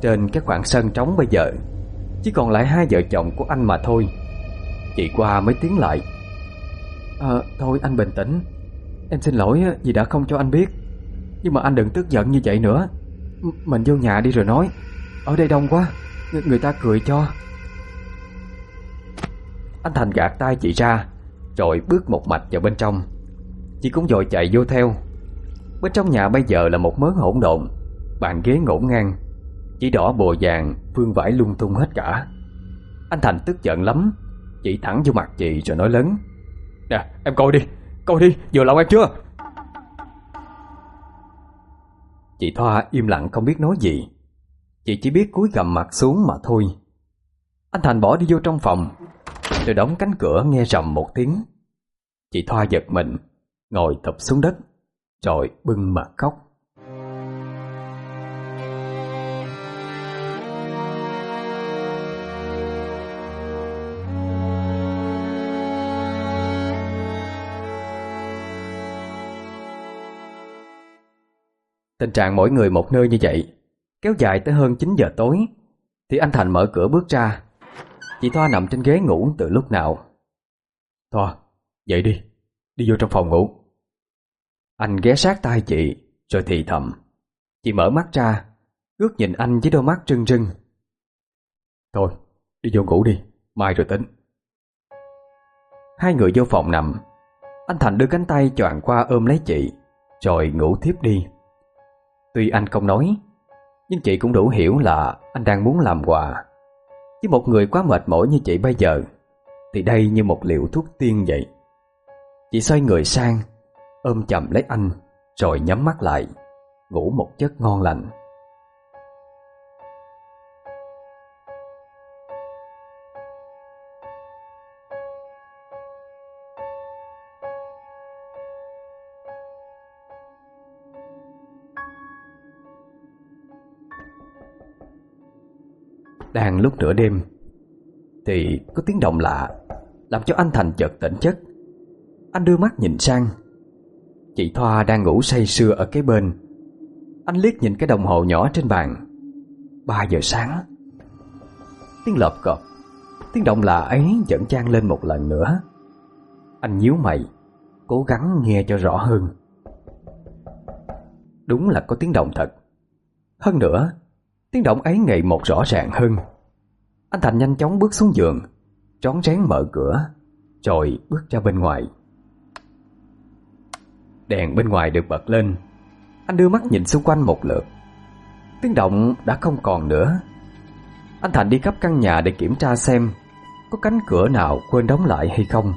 Trên các khoảng sân trống bây giờ Chỉ còn lại hai vợ chồng của anh mà thôi. Chị qua mới tiến lại. À, Thôi anh bình tĩnh Em xin lỗi vì đã không cho anh biết. Nhưng mà anh đừng tức giận như vậy nữa. Mình vô nhà đi rồi nói Ở đây đông quá Người, người ta cười cho Anh Thành gạt tay chị ra Rồi bước một mạch vào bên trong. Chị cũng dội chạy vô theo. Bên trong nhà bây giờ là một mớ hỗn độn Bàn ghế ngổn ngang. Chỉ đỏ bùa vàng Phương vải lung tung hết cả. Anh Thành tức giận lắm Chỉ thẳng vô mặt chị rồi nói lớn. Nè em coi đi Coi đi vừa lòng em chưa? Chị Thoa im lặng không biết nói gì. Chị chỉ biết cúi gầm mặt xuống mà thôi. Anh Thành bỏ đi vô trong phòng Tôi đóng cánh cửa nghe rầm một tiếng. Chị Thoa giật mình, Ngồi thập xuống đất, Rồi bưng mặt khóc. Tình trạng mỗi người một nơi như vậy, Kéo dài tới hơn 9 giờ tối, Thì anh Thành mở cửa bước ra Chị Thoa nằm trên ghế ngủ từ lúc nào? Thoa, dậy đi. Đi vô trong phòng ngủ. Anh ghé sát tay chị Rồi thì thầm. Chị mở mắt ra Ước nhìn anh với đôi mắt trưng trưng. Thôi, đi vô ngủ đi. Mai rồi tính Hai người vô phòng nằm. Anh Thành đưa cánh tay choàng qua ôm lấy chị Rồi ngủ thiếp đi. Tuy anh không nói Nhưng chị cũng đủ hiểu là anh đang muốn làm quà với một người quá mệt mỏi như chị bây giờ, Thì đây như một liệu thuốc tiên vậy. Chị xoay người sang, Ôm chầm lấy anh, Rồi nhắm mắt lại, Ngủ một giấc ngon lành. Đang lúc nửa đêm, Thì có tiếng động lạ, Làm cho anh Thành chợt tỉnh giấc. Anh đưa mắt nhìn sang, Chị Thoa đang ngủ say sưa ở cái bên. Anh liếc nhìn cái đồng hồ nhỏ trên bàn. 3 giờ sáng. Tiếng lợp cọp Tiếng động lạ ấy vẫn trang lên một lần nữa. Anh nhíu mày, Cố gắng nghe cho rõ hơn. Đúng là có tiếng động thật. Hơn nữa Tiếng động ấy ngày một rõ ràng hơn. Anh Thành nhanh chóng bước xuống giường, Trón rén mở cửa, Rồi bước ra bên ngoài. Đèn bên ngoài được bật lên. Anh đưa mắt nhìn xung quanh một lượt. Tiếng động đã không còn nữa. Anh Thành đi khắp căn nhà để kiểm tra xem Có cánh cửa nào quên đóng lại hay không,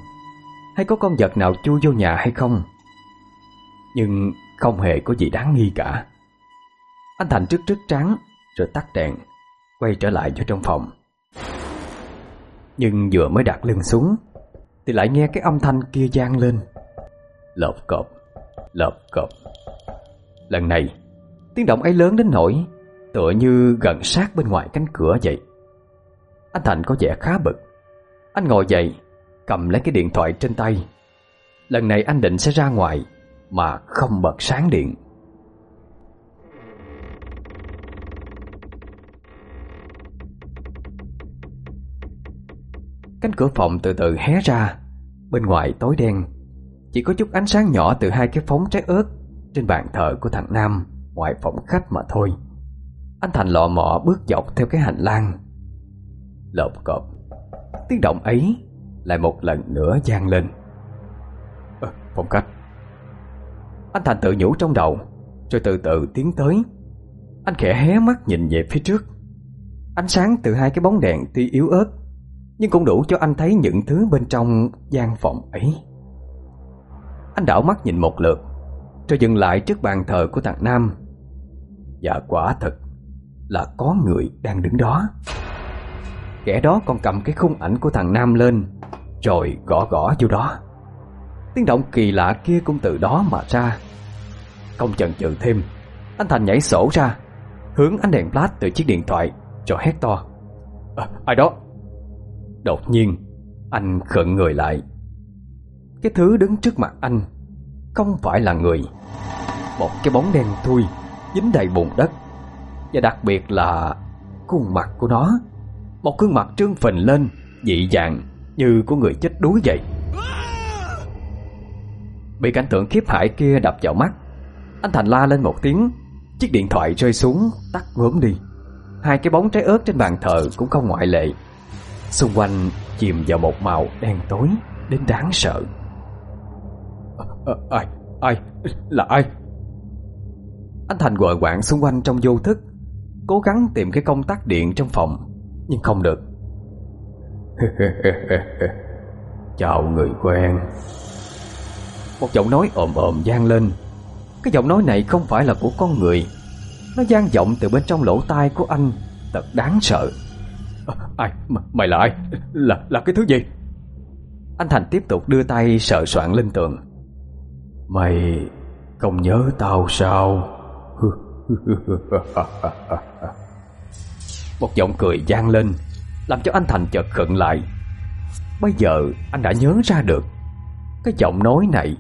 Hay có con vật nào chui vô nhà hay không. Nhưng không hề có gì đáng nghi cả. Anh Thành trước trước trắng rồi tắt đèn, Quay trở lại vô trong phòng. Nhưng vừa mới đặt lưng xuống, Thì lại nghe cái âm thanh kia gian lên. Lộp cộp Lộp cộp. Lần này, Tiếng động ấy lớn đến nỗi, Tựa như gần sát bên ngoài cánh cửa vậy. Anh Thành có vẻ khá bực. Anh ngồi dậy, Cầm lấy cái điện thoại trên tay. Lần này anh định sẽ ra ngoài, Mà không bật sáng điện. Cánh cửa phòng từ từ hé ra. Bên ngoài tối đen Chỉ có chút ánh sáng nhỏ từ hai cái phóng trái ớt Trên bàn thờ của thằng Nam Ngoài phòng khách mà thôi. Anh Thành lọ mọ bước dọc theo cái hành lang. Lộp cộp Tiếng động ấy Lại một lần nữa gian lên. À, Phòng khách. Anh Thành tự nhủ trong đầu Rồi từ từ tiến tới. Anh khẽ hé mắt nhìn về phía trước. Ánh sáng từ hai cái bóng đèn tuy yếu ớt nhưng cũng đủ cho anh thấy những thứ bên trong gian phòng ấy. Anh đảo mắt nhìn một lượt Rồi dừng lại trước bàn thờ của thằng Nam. Và quả thật Là có người đang đứng đó. Kẻ đó còn cầm cái khung ảnh của thằng Nam lên Rồi gõ gõ vô đó. Tiếng động kỳ lạ kia cũng từ đó mà ra. Không chần chừ thêm Anh Thành nhảy sổ ra Hướng ánh đèn flash từ chiếc điện thoại Rồi hét to. À, Ai đó? Đột nhiên, Anh khận người lại. Cái thứ đứng trước mặt anh Không phải là người. Một cái bóng đen thui, Dính đầy bùn đất. Và đặc biệt là Khuôn mặt của nó. Một gương mặt trương phình lên, Dị dạng như của người chết đuối vậy. Bị cảnh tượng khiếp hại kia đập vào mắt, Anh Thành la lên một tiếng. Chiếc điện thoại rơi xuống, Tắt ngớm đi. Hai cái bóng trái ớt trên bàn thờ cũng không ngoại lệ. Xung quanh chìm vào một màu đen tối Đến đáng sợ. À, à, Ai, ai, là ai? Anh Thành gọi quạng xung quanh trong vô thức Cố gắng tìm cái công tắc điện trong phòng Nhưng không được. Chào người quen. Một giọng nói ồm ồm vang lên. Cái giọng nói này không phải là của con người Nó vang vọng từ bên trong lỗ tai của anh Thật đáng sợ à, Ai? M mày là ai? Là, là cái thứ gì? Anh Thành tiếp tục đưa tay sợ soạn lên tường Mày không nhớ tao sao? Một giọng cười vang lên Làm cho anh Thành chợt khựng lại Bây giờ anh đã nhớ ra được Cái giọng nói này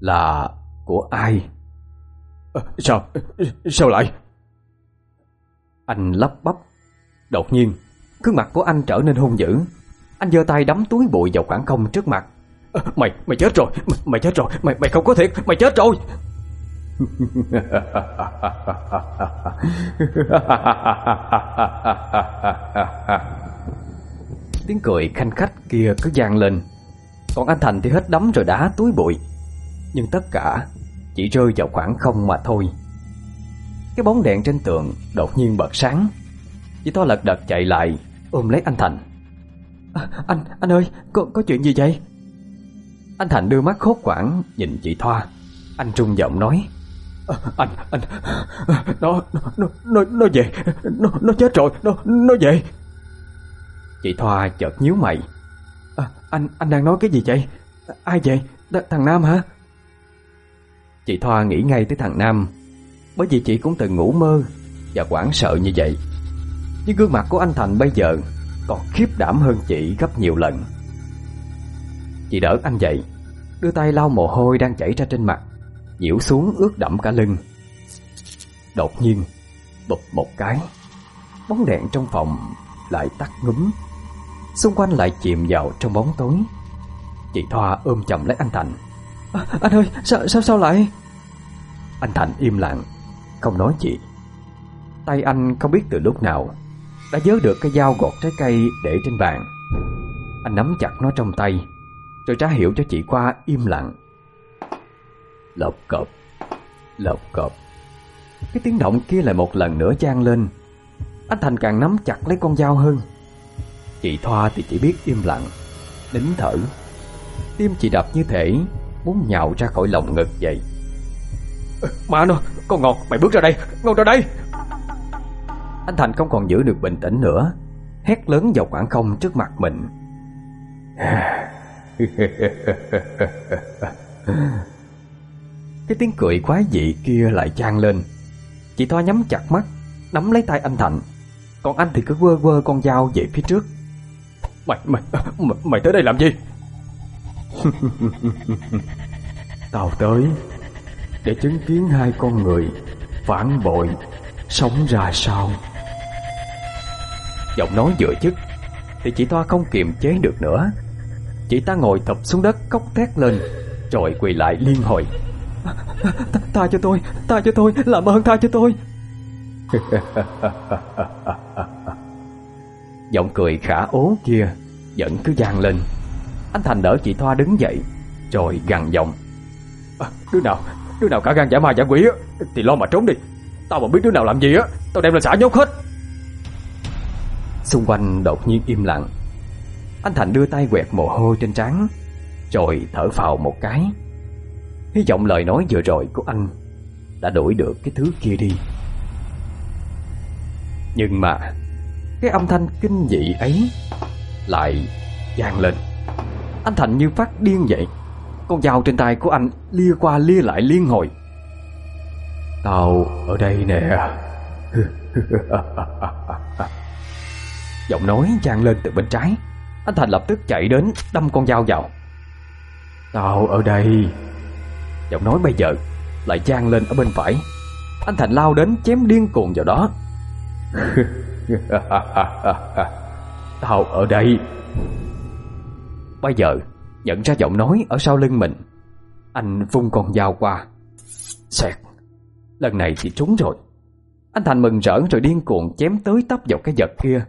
Là của ai à, Sao Sao lại Anh lắp bắp Đột nhiên Gương mặt của anh trở nên hung dữ. Anh giơ tay đấm túi bụi vào khoảng không trước mặt. À, Mày, mày chết rồi Mày, mày chết rồi, mày, mày không có thiệt Mày chết rồi. Tiếng cười khanh khách kia cứ vang lên. Còn anh Thành thì hết đấm rồi đá túi bụi. Nhưng tất cả chỉ rơi vào khoảng không mà thôi. Cái bóng đèn trên tường đột nhiên bật sáng. Chỉ to lật đật chạy lại ôm lấy anh Thành. À, Anh, anh ơi, có, có chuyện gì vậy? Anh Thành đưa mắt hốt quảng nhìn chị Thoa. Anh trung giọng nói. À, Anh, anh, nó, nó, nó, nó về, nó, nó chết rồi, nó, nó về. Chị Thoa chợt nhíu mày. À, Anh anh đang nói cái gì vậy? Ai vậy? Th Thằng Nam hả? Chị Thoa nghĩ ngay tới thằng Nam Bởi vì chị cũng từng ngủ mơ Và hoảng sợ như vậy nhưng gương mặt của anh Thành bây giờ Còn khiếp đảm hơn chị gấp nhiều lần. Chị đỡ anh dậy Đưa tay lau mồ hôi đang chảy ra trên mặt Nhiễu xuống ướt đẫm cả lưng. Đột nhiên Bụp một cái Bóng đèn trong phòng lại tắt ngúm. Xung quanh lại chìm vào trong bóng tối. Chị Thoa ôm chầm lấy anh Thành. À, Anh ơi sao, sao sao lại? Anh Thành im lặng Không nói chị. Tay anh không biết từ lúc nào đã vớ được cái dao gọt trái cây để trên bàn. Anh nắm chặt nó trong tay Rồi trả hiệu cho chị qua im lặng. Lộc cộp Lộc cộp Cái tiếng động kia lại một lần nữa trang lên. Anh Thành càng nắm chặt lấy con dao hơn. Chị Thoa thì chỉ biết im lặng Nín thở. Tim chị đập như thể Muốn nhào ra khỏi lòng ngực vậy. Mà nó, con ngọt, mày bước ra đây ngon ra đây. Anh Thành không còn giữ được bình tĩnh nữa. Hét lớn vào khoảng không trước mặt mình. Cái tiếng cười quái dị kia lại trang lên. Chị Thoa nhắm chặt mắt Nắm lấy tay anh Thành. Còn anh thì cứ quơ quơ con dao về phía trước. Mày, mày, mày, mày tới đây làm gì? Tao tới để chứng kiến hai con người phản bội sống ra sao. Giọng nói vừa dứt thì chị Toa không kiềm chế được nữa. Chị ta ngồi thập xuống đất cốc thét lên rồi quỳ lại liên hồi. Tha cho tôi, tha cho tôi, làm ơn tha cho tôi. Giọng cười khả ố kia Vẫn cứ vang lên Anh Thành đỡ chị Thoa đứng dậy Rồi gằn giọng à, Đứa nào, đứa nào cả gan giả ma giả quỷ á Thì lo mà trốn đi Tao mà biết đứa nào làm gì á Tao đem lên xã nhốt hết Xung quanh đột nhiên im lặng. Anh Thành đưa tay quẹt mồ hôi trên trán, Rồi thở phào một cái. Hy vọng lời nói vừa rồi của anh Đã đuổi được cái thứ kia đi. Nhưng mà Cái âm thanh kinh dị ấy Lại vang lên. Anh Thành như phát điên vậy. Con dao trên tay của anh lia qua lia lại liên hồi. Tao ở đây nè. Giọng nói vang lên từ bên trái. Anh Thành lập tức chạy đến Đâm con dao vào. Tao ở đây. Giọng nói bây giờ Lại vang lên ở bên phải. Anh Thành lao đến chém điên cuồng vào đó. Tao ở đây. Bây giờ Nhận ra giọng nói ở sau lưng mình Anh vung con dao qua. Xẹt. Lần này thì trúng rồi. Anh Thành mừng rỡ rồi điên cuồng chém tới tấp vào cái vật kia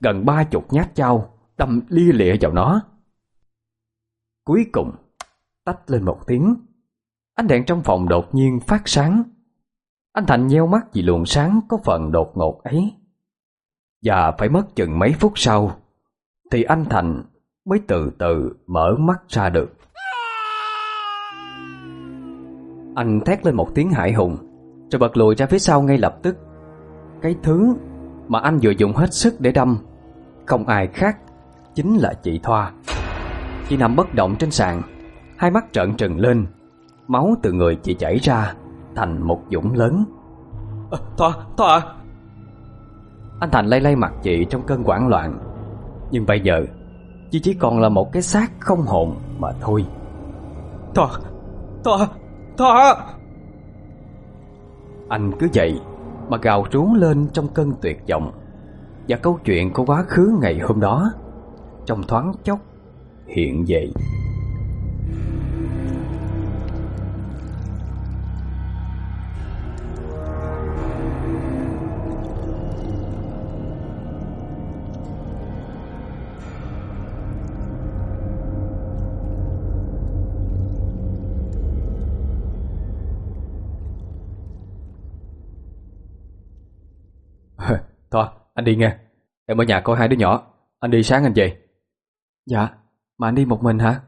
Gần ba chục nhát dao Đâm lia lịa vào nó. Cuối cùng, Tách lên một tiếng. Ánh đèn trong phòng đột nhiên phát sáng. Anh Thành nheo mắt vì luồng sáng có phần đột ngột ấy. Và phải mất chừng mấy phút sau, Thì anh Thành mới từ từ mở mắt ra được. Anh thét lên một tiếng hải hùng, Rồi bật lùi ra phía sau ngay lập tức. Cái thứ mà anh vừa dùng hết sức để đâm không ai khác Chính là chị Thoa. Chị nằm bất động trên sàn Hai mắt trợn trừng lên Máu từ người chị chảy ra Thành một dũng lớn. À, Thoa, Thoa? Anh Thành lay lay mặt chị trong cơn hoảng loạn. Nhưng bây giờ Chị chỉ còn là một cái xác không hồn mà thôi. Thoa, Thoa, Thoa Anh cứ vậy Mà gào trú lên trong cơn tuyệt vọng và câu chuyện của quá khứ ngày hôm đó Trong thoáng chốc hiện dậy. Anh đi nghe. Em ở nhà coi hai đứa nhỏ. Anh đi sáng anh về. Dạ, mà anh đi một mình hả?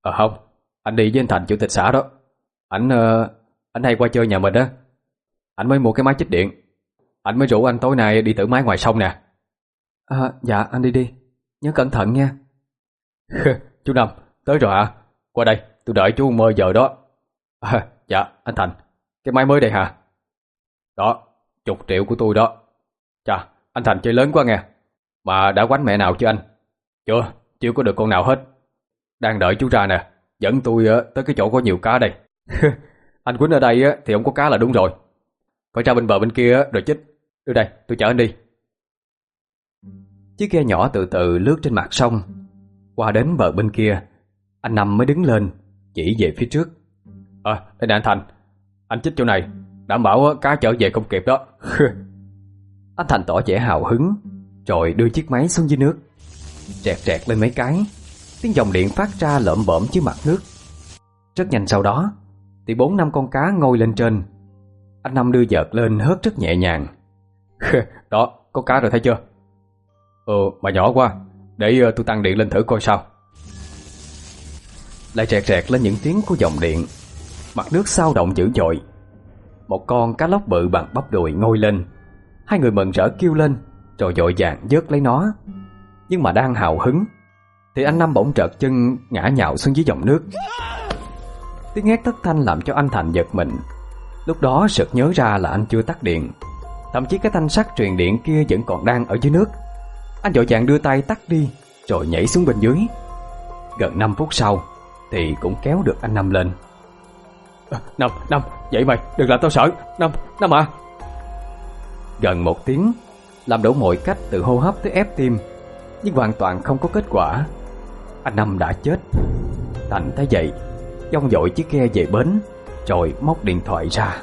Ờ không, anh đi với anh Thành chủ tịch xã đó. Anh uh, anh hay qua chơi nhà mình á. Anh mới mua cái máy chích điện. Anh mới rủ anh tối nay đi thử máy ngoài sông nè. À, dạ, anh đi đi. Nhớ cẩn thận nha. chú Năm, tới rồi hả? Qua đây, tôi đợi chú mơ giờ đó. À, dạ, anh Thành, cái máy mới đây hả? Đó, chục triệu của tôi đó. Chà, anh Thành chơi lớn quá nghe. Mà đã quánh mẹ nào chứ anh? Chưa, chưa có được con nào hết. Đang đợi chú ra nè, dẫn tôi ờ, tới cái chỗ có nhiều cá đây. anh quýnh ở đây ờ, thì không có cá là đúng rồi. Phải ra bên bờ bên kia ờ, rồi chích. Đưa đây, tôi chở anh đi. Chiếc ghe nhỏ từ từ lướt trên mặt sông. Qua đến bờ bên kia, anh Năm mới đứng lên, chỉ về phía trước. Ờ, đây nè anh Thành, anh chích chỗ này, đảm bảo cá trở về không kịp đó. Anh Thành tỏ vẻ hào hứng Rồi đưa chiếc máy xuống dưới nước. Trẹt trẹt lên mấy cái Tiếng dòng điện phát ra lợm bợm dưới mặt nước. Rất nhanh sau đó Thì bốn năm con cá ngồi lên trên. Anh Năm đưa vợt lên hớt rất nhẹ nhàng. Đó, có cá rồi thấy chưa? Ừ, mà nhỏ quá Để uh, tôi tăng điện lên thử coi sao. Lại rẹt rẹt lên những tiếng của dòng điện. Mặt nước sao động dữ dội. Một con cá lóc bự bằng bắp đùi ngôi lên. Hai người mừng rỡ kêu lên Rồi dội vàng vớt lấy nó. Nhưng mà đang hào hứng Thì anh Năm bỗng trợt chân ngã nhào xuống dưới dòng nước. Tiếng hét thất thanh làm cho anh Thành giật mình. Lúc đó sực nhớ ra là anh chưa tắt điện. Thậm chí cái thanh sắt truyền điện kia vẫn còn đang ở dưới nước. Anh dội vàng đưa tay tắt đi Rồi nhảy xuống bên dưới. Gần 5 phút sau Thì cũng kéo được anh Năm lên. À, Năm, Năm, dậy mày, đừng làm tao sợ. Năm, Năm à Gần một tiếng Làm đổ mọi cách từ hô hấp tới ép tim Nhưng hoàn toàn không có kết quả. Anh Năm đã chết. Thành thấy vậy Dông dội chiếc ghe về bến Rồi móc điện thoại ra.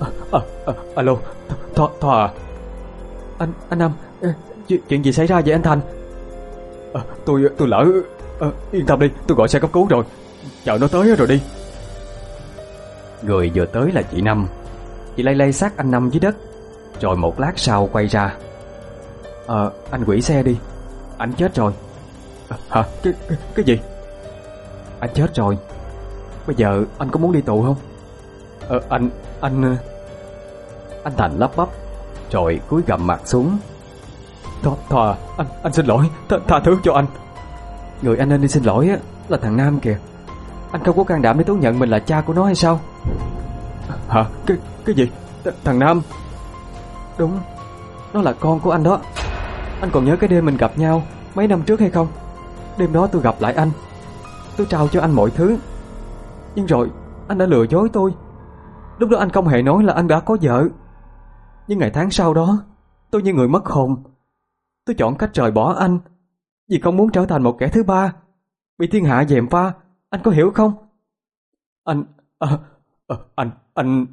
À, à, à, Alo Thoa, Thoa à? Anh, anh Năm chuyện, chuyện gì xảy ra vậy anh Thành? À, Tôi tôi lỡ à, Yên tâm đi tôi gọi xe cấp cứu rồi. Chờ nó tới rồi đi. Người vừa tới là chị Năm Chị lay lay xác anh Năm dưới đất. Rồi một lát sau quay ra. Ờ anh quỷ xe đi. Anh chết rồi. À, Hả? Cái, cái, cái gì? Anh chết rồi. Bây giờ anh có muốn đi tù không? Ờ anh, anh. Ờ, anh Thành lắp bắp Rồi cúi gầm mặt xuống. Thòa, thòa anh, anh xin lỗi. Th Tha thứ cho anh. Người anh nên đi xin lỗi á là thằng Nam kìa. Anh không có can đảm để thú nhận mình là cha của nó hay sao? Hả? Cái, cái gì? Th Thằng Nam? Đúng. Nó là con của anh đó. Anh còn nhớ cái đêm mình gặp nhau Mấy năm trước hay không? Đêm đó tôi gặp lại anh. Tôi trao cho anh mọi thứ. Nhưng rồi anh đã lừa dối tôi. Lúc đó anh không hề nói là anh đã có vợ. Nhưng ngày tháng sau đó Tôi như người mất hồn. Tôi chọn cách rời bỏ anh Vì không muốn trở thành một kẻ thứ ba. Bị thiên hạ dèm pha. Anh có hiểu không? Anh à, à, Anh Anh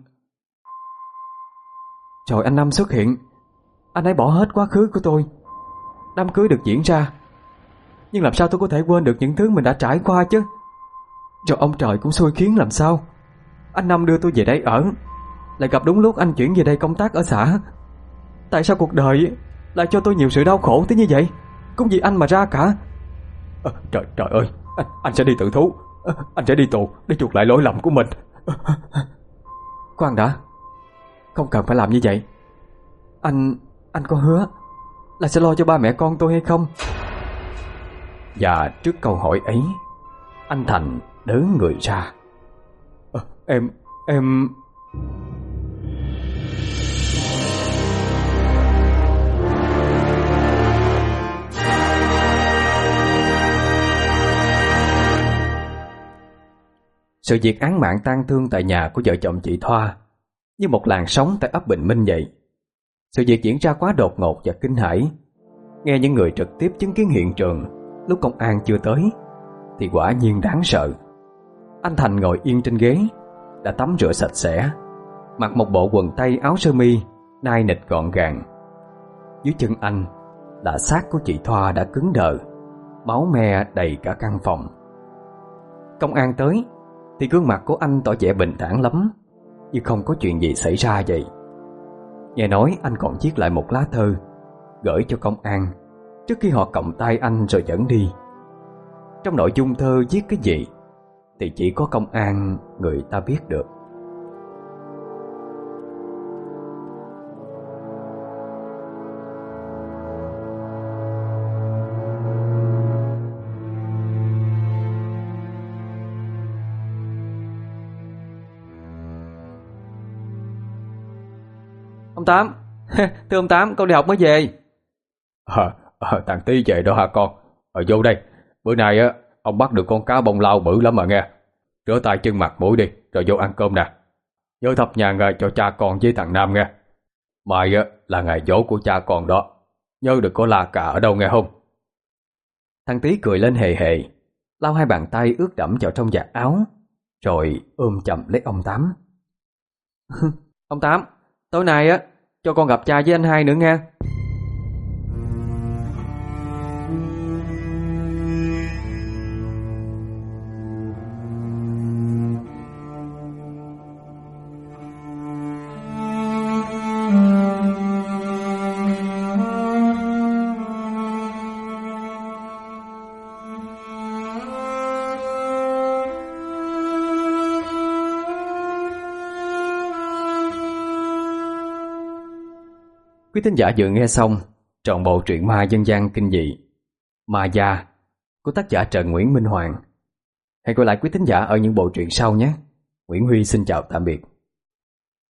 rồi anh Năm xuất hiện. Anh ấy bỏ hết quá khứ của tôi. Đám cưới được diễn ra. Nhưng làm sao tôi có thể quên được những thứ mình đã trải qua chứ? Rồi ông trời cũng xui khiến làm sao? Anh Năm đưa tôi về đây ở. Lại gặp đúng lúc anh chuyển về đây công tác ở xã. Tại sao cuộc đời lại cho tôi nhiều sự đau khổ tới như vậy? Cũng vì anh mà ra cả. À, Trời trời ơi. Anh, anh sẽ đi tự thú. À, Anh sẽ đi tù để chuộc lại lỗi lầm của mình. À, Khoan đã Không cần phải làm như vậy. Anh Anh có hứa Là sẽ lo cho ba mẹ con tôi hay không? Và trước câu hỏi ấy Anh Thành đớ người ra. À, Em Em Sự việc án mạng tan thương tại nhà của vợ chồng chị Thoa như một làn sóng tại ấp Bình Minh vậy. Sự việc diễn ra quá đột ngột và kinh hãi. Nghe những người trực tiếp chứng kiến hiện trường lúc công an chưa tới thì quả nhiên đáng sợ. Anh Thành ngồi yên trên ghế, đã tắm rửa sạch sẽ, mặc một bộ quần tây áo sơ mi nai nịch gọn gàng. Dưới chân anh là xác của chị Thoa đã cứng đờ, máu me đầy cả căn phòng. Công an tới thì gương mặt của anh tỏ vẻ bình thản lắm như không có chuyện gì xảy ra vậy. Nghe nói anh còn viết lại một lá thơ, Gửi cho công an, Trước khi họ cộng tay anh rồi dẫn đi. Trong nội dung thơ viết cái gì Thì chỉ có công an người ta biết được. Tám. Thưa ông Tám con đi học mới về. À, à, Thằng Tí về đó hả con? Ở vô đây. Bữa nay á ông bắt được con cá bông lau bự lắm mà nghe. Rửa tay chân mặt mũi đi Rồi vô ăn cơm nè. Nhớ thắp nhang cho cha con với thằng Nam nghe. Mai á là ngày dỗ của cha con đó. Nhớ đừng có la cà ở đâu nghe không? Thằng Tí cười lên hề hề Lau hai bàn tay ướt đẫm vào trong giặt áo Rồi ôm chậm lấy ông Tám. Ông Tám Tối nay á cho con gặp cha với anh hai nữa nha. Thính giả vừa nghe xong trọn bộ truyện ma dân gian kinh dị Ma Gia của tác giả Trần Nguyễn Minh Hoàng. Hẹn gặp lại quý thính giả ở những bộ truyện sau nhé. Nguyễn Huy xin chào tạm biệt.